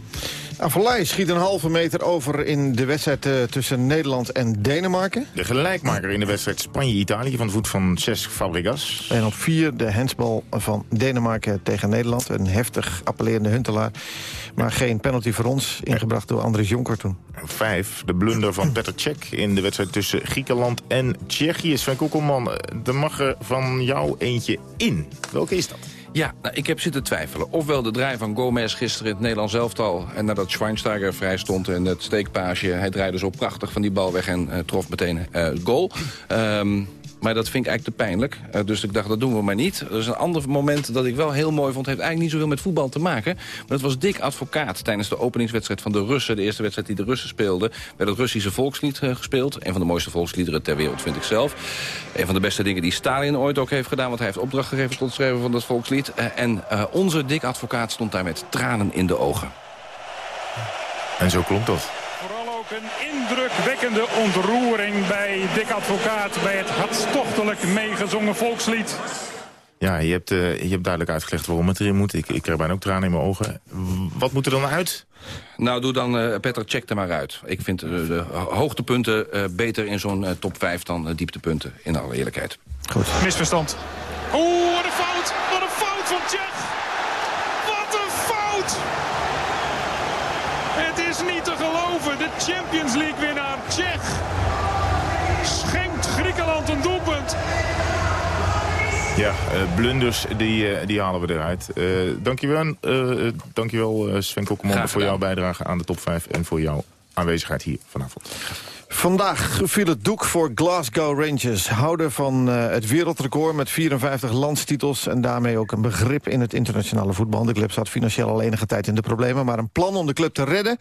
Avalai schiet een halve meter over in de wedstrijd eh, tussen Nederland en Denemarken. De gelijkmaker in de wedstrijd Spanje-Italië van de voet van Cesc Fabregas. En op vier de handsbal van Denemarken tegen Nederland. Een heftig appellerende huntelaar. Maar geen penalty voor ons, ingebracht door Andries Jonker toen. Vijf, de blunder van Petr Cech in de wedstrijd tussen Griekenland en Tsjechië. Sven Kokkelman, er mag er van jou eentje in. Welke is dat? Ja, nou, ik heb zitten twijfelen. Ofwel de draai van Gomez gisteren in het Nederlands elftal... en nadat Schweinsteiger vrij stond en het steekpaasje... hij draaide zo prachtig van die bal weg en eh, trof meteen eh, goal. Ehm, maar dat vind ik eigenlijk te pijnlijk. Eh, dus ik dacht, dat doen we maar niet. Er is een ander moment dat ik wel heel mooi vond... heeft eigenlijk niet zoveel met voetbal te maken. Maar dat was Dick Advocaat tijdens de openingswedstrijd van de Russen. De eerste wedstrijd die de Russen speelden... werd het Russische volkslied eh, gespeeld. Een van de mooiste volksliederen ter wereld, vind ik zelf. Een van de beste dingen die Stalin ooit ook heeft gedaan... want hij heeft opdracht gegeven tot het schrijven van dat volkslied. Eh, en onze Dick Advocaat stond daar met tranen in de ogen. En zo klonk dat. Ook een indrukwekkende ontroering bij Dick Advocaat... bij het hartstochtelijk meegezongen volkslied. Ja, je hebt, eh, je hebt duidelijk uitgelegd waarom het erin moet. Ik, ik krijg bijna ook tranen in mijn ogen. Wat moet er dan uit? Nou, doe dan uh, Petter, check er maar uit. Ik vind eh, de hoogtepunten eh, beter in zo'n eh, top 5 dan eh, dieptepunten, in alle eerlijkheid. Misverstand. Oeh, wat een fout! Wat een fout van Tsjech! Wat een fout! Het is niet te geloven. De Champions League winnaar Tsjech schenkt Griekenland een doelpunt. Ja, eh, blunders, die, eh, die halen we eruit. Eh dankjewel, eh, dankjewel eh, Sven Kokkelman Graag voor jouw bijdrage aan de top 5... en voor jouw aanwezigheid hier vanavond. Vandaag viel het doek voor Glasgow Rangers. Houder van eh, het wereldrecord met 54 landstitels... en daarmee ook een begrip in het internationale voetbal. De club zat financieel al enige tijd in de problemen... maar een plan om de club te redden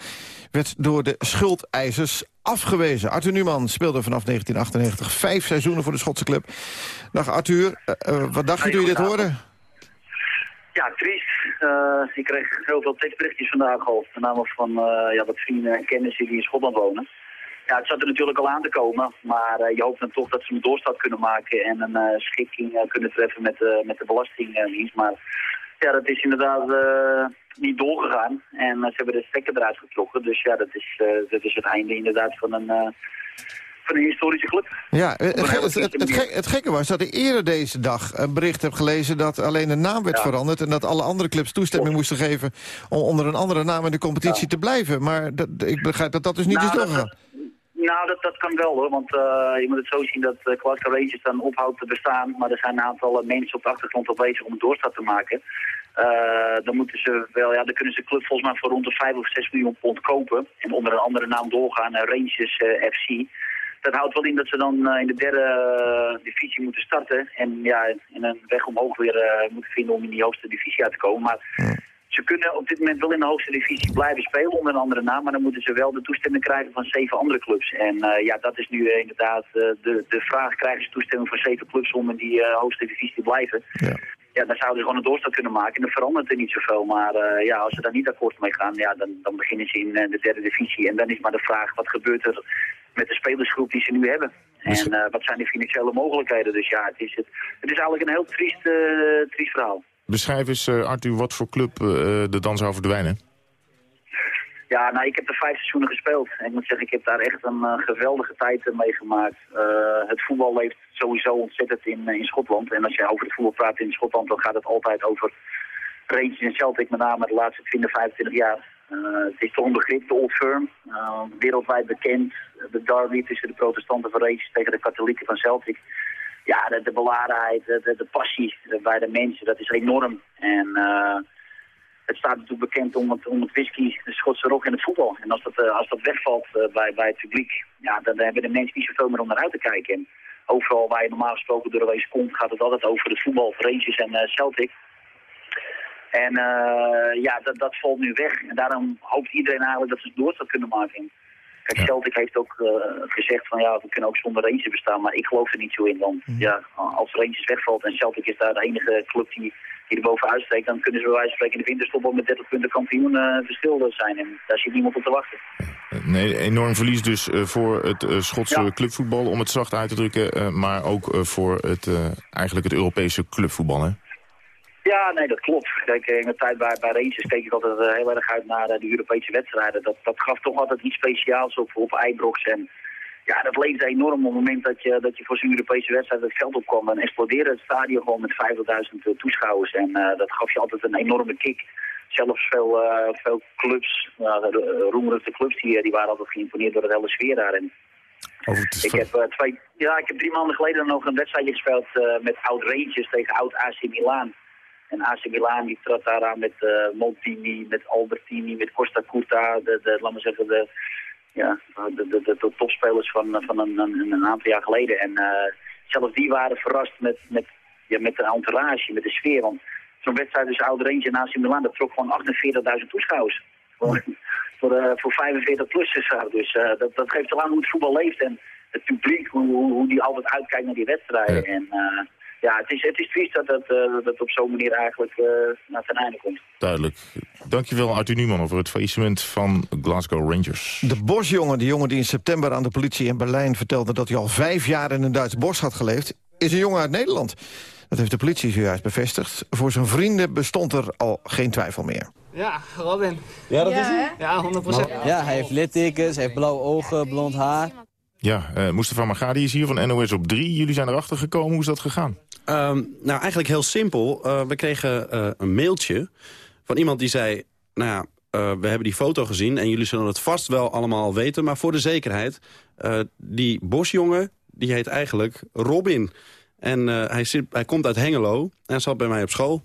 werd door de schuldeisers afgewezen. Arthur Newman speelde vanaf 1998 vijf seizoenen voor de Schotse club. Dag Arthur, eh, eh, wat dacht je toen je dit hoorde? Ja, triest. Eh, ik kreeg heel veel tekstberichtjes vandaag al. Met name van eh, ja, wat vrienden en kennissen die in Schotland wonen. Ja, het zat er natuurlijk al aan te komen. Maar eh, je hoopt dan toch dat ze een doorstart kunnen maken en een schikking kunnen treffen met, met de belastingdienst. Maar ja, dat is inderdaad niet doorgegaan. En ze hebben de stekker eruit getrokken. Dus ja, dat is, dat is het einde inderdaad van een, van een historische club. Ja, eh, Op het, het, gek- gekke was dat ik eerder deze dag een bericht heb gelezen... dat alleen de naam werd Ja. veranderd... en dat alle andere clubs toestemming moesten geven... om onder een andere naam in de competitie te blijven. Maar dat, ik begrijp dat dat dus niet Nou, is doorgegaan. Nou, dat, dat kan wel hoor, want eh, je moet het zo zien dat uh, Glasgow Rangers dan ophoudt te bestaan. Maar er zijn een aantal eh, mensen op de achtergrond al bezig om een doorstart te maken. Eh, dan moeten ze wel, ja, dan kunnen ze de club volgens mij voor rond de 5 of 6 miljoen pond kopen. En onder een andere naam doorgaan, eh, Rangers eh, FC. Dat houdt wel in dat ze dan eh, in de derde eh, divisie moeten starten. En ja, en een weg omhoog weer eh, moeten vinden om in die hoogste divisie uit te komen. Maar ze kunnen op dit moment wel in de hoogste divisie blijven spelen onder een andere naam. Maar dan moeten ze wel de toestemming krijgen van zeven andere clubs. En ja, dat is nu inderdaad de, de vraag. Krijgen ze toestemming van zeven clubs om in die hoogste divisie te blijven? Ja. dan zouden ze gewoon een doorstart kunnen maken. En dan verandert er niet zoveel. Maar ja, als ze daar niet akkoord mee gaan, ja, dan, dan beginnen ze in de derde divisie. En dan is maar de vraag, wat gebeurt er met de spelersgroep die ze nu hebben? En eh, wat zijn de financiële mogelijkheden? Dus ja, het is, het, het is eigenlijk een heel triest, triest verhaal. Beschrijf eens, eh, Arthur, wat voor club er dan zou verdwijnen. Ja, nou, ik heb er vijf seizoenen gespeeld. En ik moet zeggen, ik heb daar echt een geweldige tijd uh, meegemaakt. Uh, het voetbal leeft sowieso ontzettend in, in Schotland. En als je over het voetbal praat in Schotland, dan gaat het altijd over Rangers en Celtic, met name de laatste 20, 25 jaar. Het is toch een begrip, de Old Firm. Uh, wereldwijd bekend. De derby tussen de protestanten van Rangers tegen de katholieken van Celtic. Ja, de, de beladenheid, de, passie bij de mensen, dat is enorm. En... Het staat natuurlijk bekend om het, om het whisky, de Schotse rok en het voetbal. En als dat, eh, als dat wegvalt eh, bij, bij het publiek, ja, dan, hebben de mensen niet zoveel meer om naar uit te kijken. En overal waar je normaal gesproken door de wees komt, gaat het altijd over het voetbal, Rangers en eh, Celtic. En eh, ja, dat, dat valt nu weg. En daarom hoopt iedereen eigenlijk dat ze het door zou kunnen maken. Kijk, Celtic heeft ook eh, gezegd van ja, we kunnen ook zonder Rangers bestaan. Maar ik geloof er niet zo in. Want ja, als Rangers wegvalt en Celtic is daar de enige club die, die er bovenuit steekt... dan kunnen ze bij wijze van spreken in de winterstop al met 30 punten kampioen eh, verschil zijn. En daar zit niemand op te wachten. Nee, enorm verlies dus voor het Schotse Ja. clubvoetbal, om het zacht uit te drukken. maar ook voor het, eigenlijk het Europese clubvoetbal, hè? Ja, nee, dat klopt. Kijk, in de tijd bij, bij Rangers keek ik altijd eh, heel erg uit naar eh, de Europese wedstrijden. Dat, dat gaf toch altijd iets speciaals op, op Eibrox. En ja, dat leefde enorm op het moment dat je, dat je voor zo'n Europese wedstrijd het veld opkwam. En explodeerde het stadion gewoon met 50.000 toeschouwers. En eh, dat gaf je altijd een enorme kick. Zelfs veel, eh, veel clubs, uh, de roemruchte clubs, die, die waren altijd geïmponeerd door de hele sfeer daar. En ik heb, eh, twee, ja, ik heb drie maanden geleden nog een wedstrijdje gespeeld eh, met oud Rangers tegen oud AC Milan. En AC Milan die trad daar aan met eh Montini, met Albertini, met Costa Curta, de, de, laat maar zeggen, de, ja, de, de, de, topspelers van, van een, een, een aantal jaar geleden. En eh, zelfs die waren verrast met, met, ja, met de entourage, met de sfeer. Want zo'n wedstrijd tussen oud Rangers en AC Milan, dat trok gewoon 48.000 toeschouwers. Voor, voor, eh, voor 45-plussers. Dus dat, dat geeft al aan hoe het voetbal leeft en het publiek, hoe, hoe, die altijd uitkijkt naar die wedstrijden. En ja, het is, het is triest dat het, eh, dat het op zo'n manier eigenlijk eh, naar ten einde komt. Duidelijk. Dankjewel Arthur Newman over het faillissement van Glasgow Rangers. De bosjongen, de jongen die in september aan de politie in Berlijn vertelde... dat hij al vijf jaar in een Duits bos had geleefd... is een jongen uit Nederland. Dat heeft de politie zojuist bevestigd. Voor zijn vrienden bestond er al geen twijfel meer. Ja, Robin. Ja, dat ja, is hij? Ja, 100%. Ja, hij heeft littekens, hij heeft blauwe ogen, blond haar. Ja, eh Mustafa Magadi is hier van NOS op 3. Jullie zijn erachter gekomen. Hoe is dat gegaan? Ehm, nou, eigenlijk heel simpel. Eh, we kregen eh, een mailtje van iemand die zei... nou ja, eh, we hebben die foto gezien en jullie zullen het vast wel allemaal weten... maar voor de zekerheid, die bosjongen, die heet eigenlijk Robin. En hij, zit, hij komt uit Hengelo en zat bij mij op school.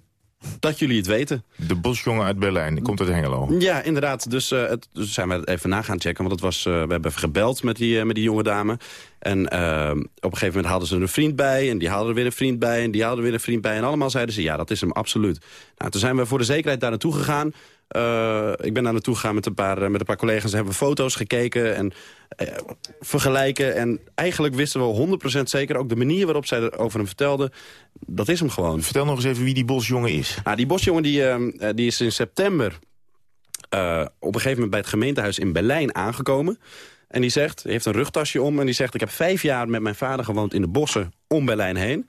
Dat jullie het weten. De bosjongen uit Berlijn, die komt uit Hengelo. Ja, inderdaad. Dus, eh, het, dus zijn we het even na gaan checken. Want het was, eh, we hebben gebeld met die, eh, met die jonge dame. En eh, op een gegeven moment hadden ze er een vriend bij. En die hadden er weer een vriend bij. En die hadden er weer een vriend bij. En allemaal zeiden ze, ja, dat is hem absoluut. Nou, toen zijn we voor de zekerheid daar naartoe gegaan. Eh, ik ben daar naartoe gegaan met een paar, eh, met een paar collega's. Hebben we foto's gekeken en eh, vergelijken. En eigenlijk wisten we 100% zeker, ook de manier waarop zij er over hem vertelde... dat is hem gewoon. Vertel nog eens even wie die bosjongen is. Nou, die bosjongen die, eh, die is in september op een gegeven moment bij het gemeentehuis in Berlijn aangekomen. En die zegt, hij heeft een rugtasje om en die zegt... ik heb vijf jaar met mijn vader gewoond in de bossen om Berlijn heen.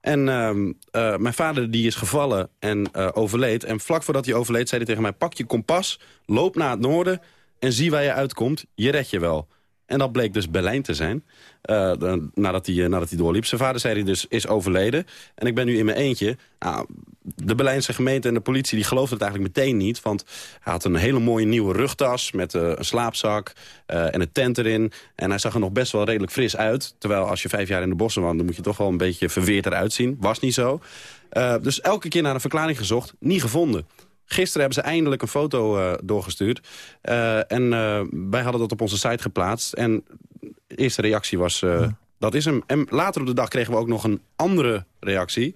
En ehm, eh, mijn vader die is gevallen en eh, overleed. En vlak voordat hij overleed zei hij tegen mij... pak je kompas, loop naar het noorden en zie waar je uitkomt. Je red je wel. En dat bleek dus Berlijn te zijn, eh, nadat, hij, eh, nadat hij doorliep. Zijn vader, zei hij dus, is overleden. En ik ben nu in mijn eentje. Nou, de Berlijnse gemeente en de politie die geloofden het eigenlijk meteen niet. Want hij had een hele mooie nieuwe rugtas met eh, een slaapzak en een tent erin. En hij zag er nog best wel redelijk fris uit. Terwijl als je vijf jaar in de bossen woont, dan moet je toch wel een beetje verweerd eruit zien. Was niet zo. Dus elke keer naar een verklaring gezocht, niet gevonden. Gisteren hebben ze eindelijk een foto eh, doorgestuurd. Eh, en eh, wij hadden dat op onze site geplaatst. En de eerste reactie was, dat is hem. En later op de dag kregen we ook nog een andere reactie.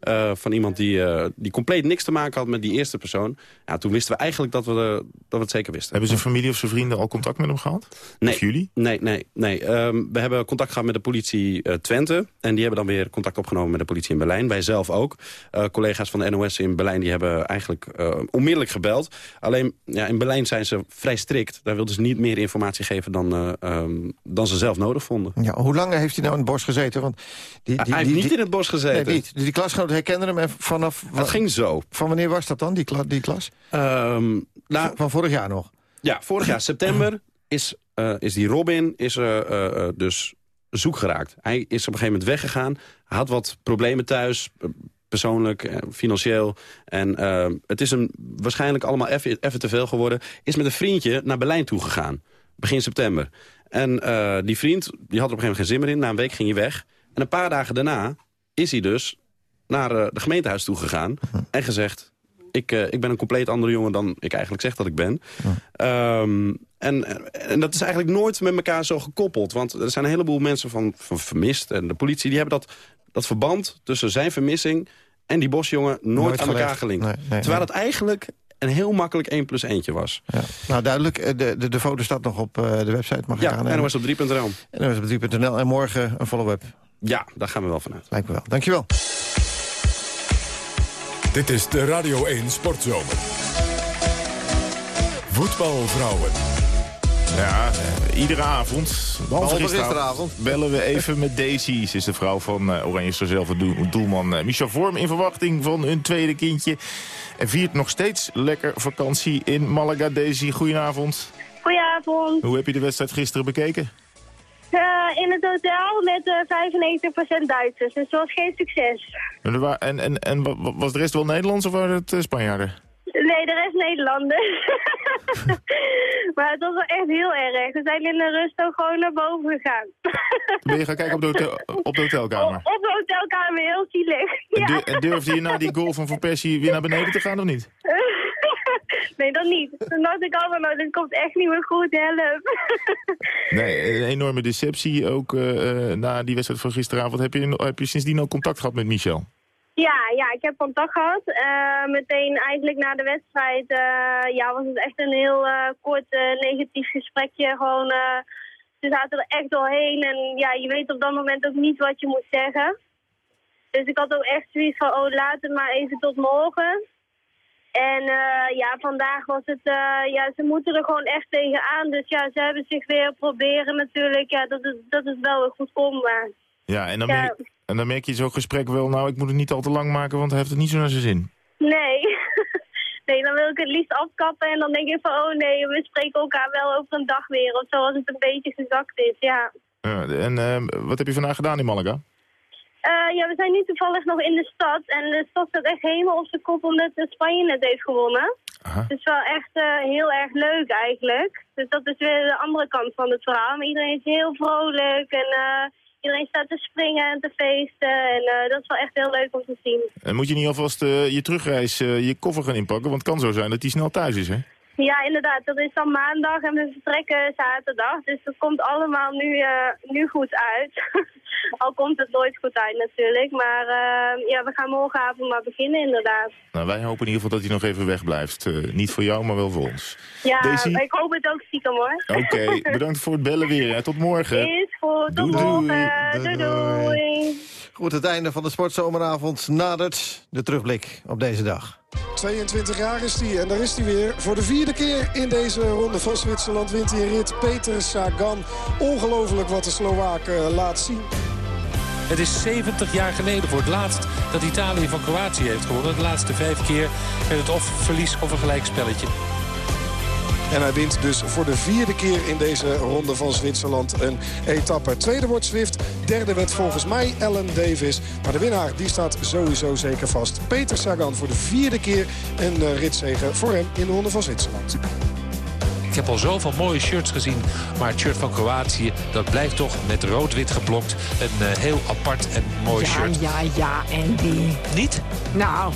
eh, van iemand die, eh, die compleet niks te maken had met die eerste persoon. Ja, toen wisten we eigenlijk dat we, eh, dat we het zeker wisten. Hebben zijn familie of zijn vrienden al contact met hem gehad? Nee. Of jullie? Nee, nee, nee. Ehm, we hebben contact gehad met de politie eh, Twente. En die hebben dan weer contact opgenomen met de politie in Berlijn. Wij zelf ook. Eh, collega's van de NOS in Berlijn die hebben eigenlijk eh, onmiddellijk gebeld. Alleen ja, in Berlijn zijn ze vrij strikt. Daar wilden ze niet meer informatie geven dan, eh, ehm, dan ze zelf nodig vonden. Ja, hoe lang heeft hij nou in het bos gezeten? Want die, die, hij heeft die- niet in het bos gezeten. Nee, niet. Die klasgenoot herkende hem en vanaf... Het ging zo. Van wanneer was dat dan, die, kla- die klas? nou, van vorig jaar nog? Ja, vorig jaar september is, eh, is die Robin is, eh, eh, dus zoek geraakt. Hij is op een gegeven moment weggegaan. Had wat problemen thuis, persoonlijk, financieel. En eh, het is hem waarschijnlijk allemaal even even te veel geworden. Is met een vriendje naar Berlijn toegegaan, begin september. En die vriend die had er op een gegeven moment geen zin meer in. Na een week ging hij weg. En een paar dagen daarna is hij dus naar eh, de gemeentehuis toegegaan en gezegd... ik, eh, ik ben een compleet andere jongen dan ik eigenlijk zeg dat ik ben. Ehm, en, en dat is eigenlijk nooit met elkaar zo gekoppeld. Want er zijn een heleboel mensen van, van vermist. En de politie die hebben dat, dat verband tussen zijn vermissing... en die bosjongen nooit, Nooit aan elkaar gelinkt. Nee, nee, Terwijl nee. het eigenlijk een heel makkelijk 1 plus eentje was. Ja. Nou, duidelijk. eh, De, de, de foto staat nog op de website. Mag Ja, aannemen? NOS op 3.nl. NOS op 3.nl. En morgen een follow-up. Ja, daar gaan we wel vanuit. Lijkt me wel. Dankjewel. Dit is de Radio 1 Sportzomer. Voetbalvrouwen. Ja, eh, iedere avond, behalve gisteravond, bellen we even met Daisy. Ze is de vrouw van eh, Oranje zelf doel, doelman eh, Michel Vorm... in verwachting van hun tweede kindje. En viert nog steeds lekker vakantie in Malaga. Daisy, goedenavond. Goedenavond. Hoe heb je de wedstrijd gisteren bekeken? Eh, in het hotel met eh 95% Duitsers, dus het was geen succes. En, en, en, en wa- wa- was de rest wel Nederlands of waren het eh, Spanjaarden? Nee, de rest Nederlanders. *laughs* maar het was wel echt heel erg. We zijn in de rust ook gewoon naar boven gegaan. Ben je gaan kijken op de, hotel, op de hotelkamer? Op de hotelkamer, heel zielig. En, Ja. en durfde je na die goal van Van Persie weer naar beneden te gaan of niet? *laughs* *laughs* nee, dat niet. Toen dacht ik al van, nou, dit komt echt niet meer goed, help. *laughs* Nee, een enorme deceptie. Ook eh, eh, na die wedstrijd van gisteravond. Heb je, heb je sindsdien al contact gehad met Michel? Ja, ja, ik heb contact gehad. Eh, meteen eigenlijk na de wedstrijd ja, was het echt een heel kort negatief gesprekje. Gewoon, ze zaten er echt doorheen en ja, je weet op dat moment ook niet wat je moet zeggen. Dus ik had ook echt zoiets van, oh laat het maar even tot morgen. En eh, ja, vandaag was het, eh, ja, ze moeten er gewoon echt tegenaan. Dus ja, ze hebben zich weer proberen natuurlijk, ja, dat het, dat het wel weer goed komt. Maar Ja, en dan, Ja. merk, en dan merk je zo'n gesprek wel... nou, ik moet het niet al te lang maken, want hij heeft het niet zo naar zijn zin. Nee. *laughs* nee, dan wil ik het liefst afkappen en dan denk ik van, oh nee, we spreken elkaar wel over een dag weer. Of zo, als het een beetje gezakt is, ja. Ja, en eh, wat heb je vandaag gedaan in Malaga? Eh, ja, we zijn nu toevallig nog in de stad en de stad staat echt helemaal op zijn kop omdat eh, Spanje net heeft gewonnen. Het is wel echt eh, heel erg leuk eigenlijk. Dus dat is weer de andere kant van het verhaal. Maar iedereen is heel vrolijk en iedereen staat te springen en te feesten. En dat is wel echt heel leuk om te zien. En moet je niet alvast je terugreis, je koffer gaan inpakken? Want het kan zo zijn dat hij snel thuis is, hè? Ja, inderdaad. Dat is dan maandag en we vertrekken zaterdag. Dus dat komt allemaal nu, eh, nu goed uit. *laughs* Al komt het nooit goed uit natuurlijk. Maar eh, ja, we gaan morgenavond maar beginnen inderdaad. Nou, wij hopen in ieder geval dat hij nog even wegblijft. Eh, niet voor jou, maar wel voor ons. Ja, Daisy? ik hoop het ook stiekem hoor. Oké, *laughs* bedankt voor het bellen weer. hè. Tot morgen. Is goed. Doei, doei. morgen. Doei doei. Goed, het einde van de sportzomeravond nadert. De terugblik op deze dag. 22 jaar is hij en daar is hij weer. Voor de vierde keer in deze ronde van Zwitserland wint hij een rit. Peter Sagan. Ongelooflijk wat de Slowaak eh, laat zien. Het is 70 jaar geleden voor het laatst dat Italië van Kroatië heeft gewonnen. De laatste vijf keer werd het of verlies of een gelijkspelletje. En hij wint dus voor de vierde keer in deze ronde van Zwitserland een etappe. Tweede wordt Swift, derde werd volgens mij Ellen Davis. Maar de winnaar die staat sowieso zeker vast. Peter Sagan voor de vierde keer een eh, ritzege voor hem in de ronde van Zwitserland. Ik heb al zoveel mooie shirts gezien, maar het shirt van Kroatië... dat blijft toch met rood-wit geblokt een eh, heel apart en mooi ja, shirt. ja, ja, en die. Niet? Nou,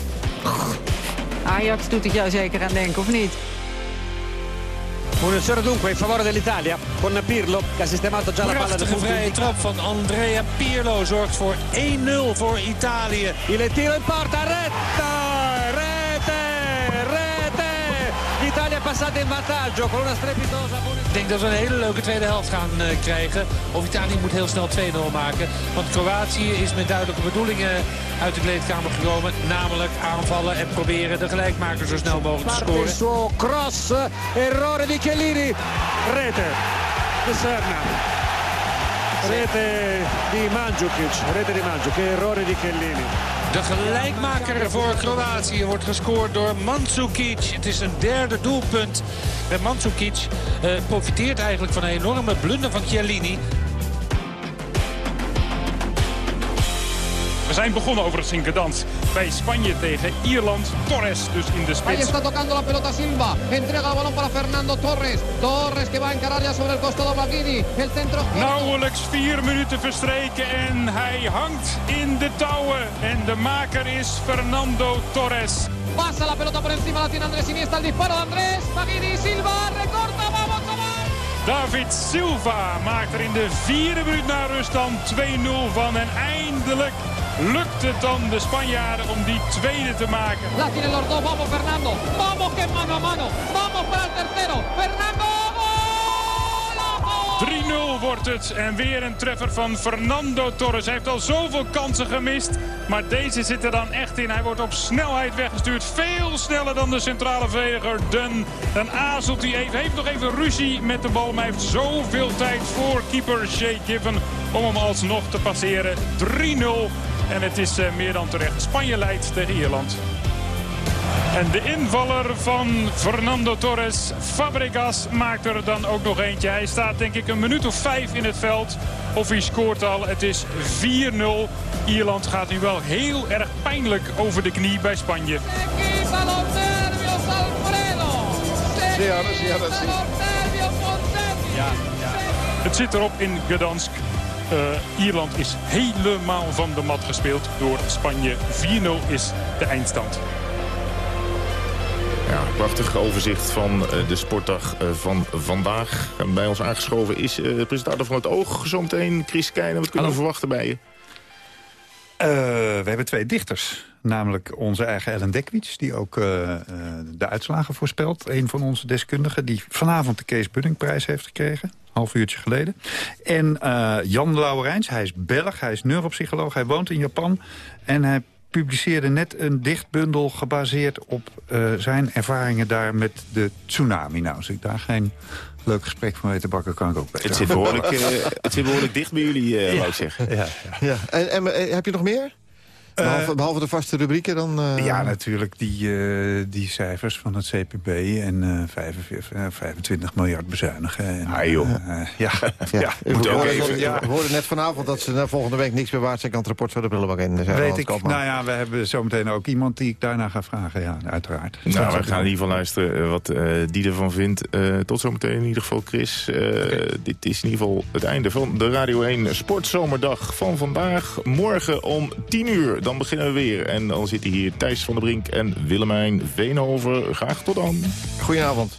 Ajax doet het jou zeker aan denken, of niet? Buonasera dunque in favore dell'Italia con Pirlo che ha sistemato già la palla del Prachtige vrije trap van Andrea Pirlo zorgt voor 1-0 voor Italië. Il tiro in porta, retta, rete, rete. L'Italia è passata in vantaggio con una strepitosa Ik denk dat we een hele leuke tweede helft gaan eh, krijgen. Of Italië moet heel snel 2-0 maken. Want Kroatië is met duidelijke bedoelingen uit de kleedkamer gekomen. Namelijk aanvallen en proberen de gelijkmaker zo snel mogelijk te scoren. suo cross, errore di Chiellini, rete di Serna. Rete di Mandzukic, rete di Mandzukic, errore di Chiellini. De gelijkmaker voor Kroatië wordt gescoord door Mandzukic. Het is een derde doelpunt. En Mandzukic eh, profiteert eigenlijk van een enorme blunder van Chiellini. We zijn begonnen over het Sinkerdans bij Spanje tegen Ierland. Torres dus in de Ahí spits. está tocando la pelota Silva. Entrega el balón para Fernando Torres. Torres que va a encarar ya sobre el costado Maguini. El centro. Nauwelijks vier minuten verstreken en hij hangt in de touwen. En de maker is Fernando Torres. Pasa la pelota por encima, la tiene Andrés Iniesta. El disparo de Andrés. Maguidi Silva. Recorta. Vamos, vamos. David Silva maakt er in de vierde minuut na rust dan 2-0 van. En eindelijk lukt het dan de Spanjaarden om die tweede te maken. La tienen los dos. Vamos, Fernando. Vamos, que mano a mano. Vamos para el tercero. Fernando. 3-0 wordt het. En weer een treffer van Fernando Torres. Hij heeft al zoveel kansen gemist. Maar deze zit er dan echt in. Hij wordt op snelheid weggestuurd. Veel sneller dan de centrale verdediger Dunn. Dan aarzelt hij even. Heeft nog even ruzie met de bal. Maar hij heeft zoveel tijd voor keeper Shea Given. Om hem alsnog te passeren. 3-0. En het is eh, meer dan terecht. Spanje leidt tegen Ierland. En de invaller van Fernando Torres, Fabregas, maakt er dan ook nog eentje. Hij staat denk ik een minuut of vijf in het veld. Of hij scoort al. Het is 4-0. Ierland gaat nu wel heel erg pijnlijk over de knie bij Spanje. Nervios Fonseca. Het zit erop in Gdansk. Eh, Ierland is helemaal van de mat gespeeld door Spanje. 4-0 is de eindstand. Ja, prachtig overzicht van eh, de sportdag eh, van vandaag. En bij ons aangeschoven is eh, de presentator van het Oog zometeen, Chris Keijnen. Wat kunnen we verwachten bij je? Eh, we hebben twee dichters. Namelijk onze eigen Ellen Dekwits, die ook eh, eh, de uitslagen voorspelt. Een van onze deskundigen, die vanavond de Kees Buddingprijs heeft gekregen. Half uurtje geleden. En eh, Jan Lauwerijns, hij is Belg, hij is neuropsycholoog, hij woont in Japan. En hij publiceerde net een dichtbundel gebaseerd op eh, zijn ervaringen daar met de tsunami. Nou, als ik daar geen leuk gesprek van weet te bakken, kan ik ook beter. Het zit behoorlijk, eh, het zit behoorlijk dicht bij jullie, eh Ja. wou ik zeggen. Ja, Ja. En, en eh, heb je nog meer? Behalve, behalve de vaste rubrieken dan... eh, Ja, natuurlijk die, eh, die cijfers van het CPB en eh, 45, eh, 25 miljard bezuinigen. En, Ah, joh. eh, ja, Ja, *laughs* ja. we, moet ook even- ja. we hoorden net vanavond dat ze volgende week niks meer waard zijn... kan het rapport van de prullenbak in. Weet ik. Koopman. Nou ja, we hebben zometeen ook iemand die ik daarna ga vragen. Ja, uiteraard. Nou, we gaan in ieder geval luisteren eh, wat eh, die ervan vindt. Eh, tot zometeen in ieder geval, Chris. Eh, Dit is in ieder geval het einde van de Radio 1 Sportzomerdag van vandaag. Morgen om 10 uur, dan beginnen we weer. En dan zitten hier Thijs van der Brink en Willemijn Veenhoven. Graag tot dan. Goedenavond.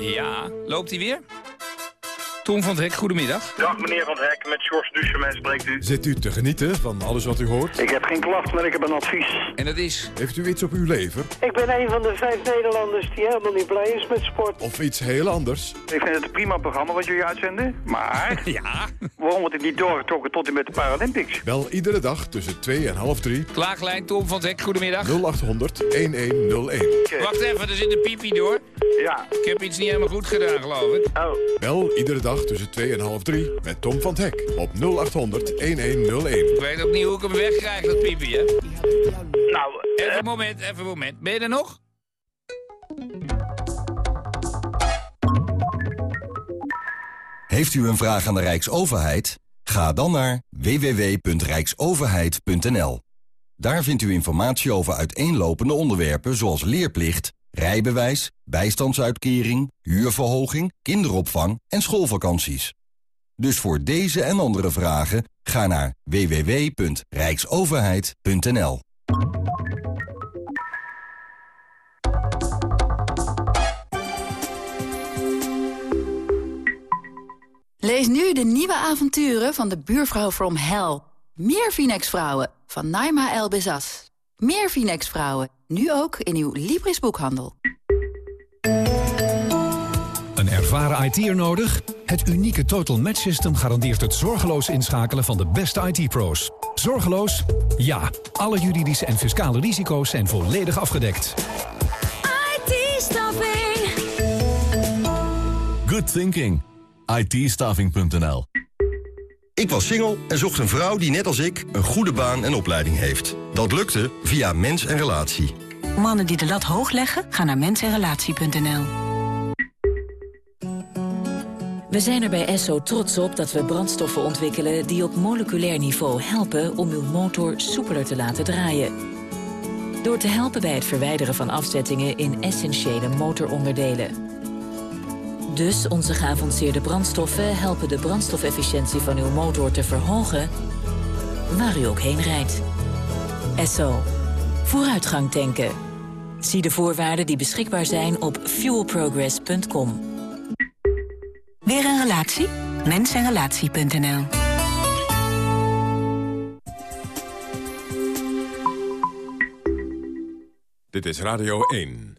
Ja, loopt hij weer? Tom van het Hek, goedemiddag. Dag meneer Van het Hek, met George Duchemin spreekt u. Zit u te genieten van alles wat u hoort? Ik heb geen klacht, maar ik heb een advies. En dat is? Heeft u iets op uw lever? Ik ben een van de vijf Nederlanders die helemaal niet blij is met sport. Of iets heel anders? Ik vind het een prima programma wat jullie uitzenden, maar... *laughs* ja? Waarom wordt het niet doorgetrokken tot en met de Paralympics? Wel iedere dag tussen 2 en half 3. Klaaglijn Tom van het Hek, goedemiddag. 0800 1101. Wacht even, er zit een piepie door. Ja. Ik heb iets niet helemaal goed gedaan, geloof ik. Oh. Bel iedere dag tussen 2 en half 3 met Tom van het Hek op 0800 1101. Ik weet ook niet hoe ik hem wegkrijg, dat piepie, hè? Nou, Even een moment, even een moment. Ben je er nog? Heeft u een vraag aan de Rijksoverheid? Ga dan naar www.rijksoverheid.nl. Daar vindt u informatie over uiteenlopende onderwerpen zoals leerplicht, rijbewijs, bijstandsuitkering, huurverhoging, kinderopvang en schoolvakanties. Dus voor deze en andere vragen ga naar www.rijksoverheid.nl. Lees nu de nieuwe avonturen van de buurvrouw from hell. Meer Phoenix-vrouwen van Naima El. Meer Phoenix-vrouwen, nu ook in uw Libris-boekhandel. Een ervaren IT'er nodig? Het unieke Total Match System garandeert het zorgeloos inschakelen van de beste IT-pro's. Zorgeloos? Ja. Alle juridische en fiscale risico's zijn volledig afgedekt. IT-staffing. Good thinking. ITstaffing.nl Ik was single en zocht een vrouw die net als ik een goede baan en opleiding heeft. Dat lukte via Mens en Relatie. Mannen die de lat hoog leggen, gaan naar mensenrelatie.nl. We zijn er bij Esso trots op dat we brandstoffen ontwikkelen... die op moleculair niveau helpen om uw motor soepeler te laten draaien. Door te helpen bij het verwijderen van afzettingen in essentiële motoronderdelen. Dus onze geavanceerde brandstoffen helpen de brandstofefficiëntie van uw motor te verhogen... waar u ook heen rijdt. Esso. Vooruitgang tanken. Zie de voorwaarden die beschikbaar zijn op fuelprogress.com. Weer een relatie? Mensenrelatie.nl Dit is Radio 1.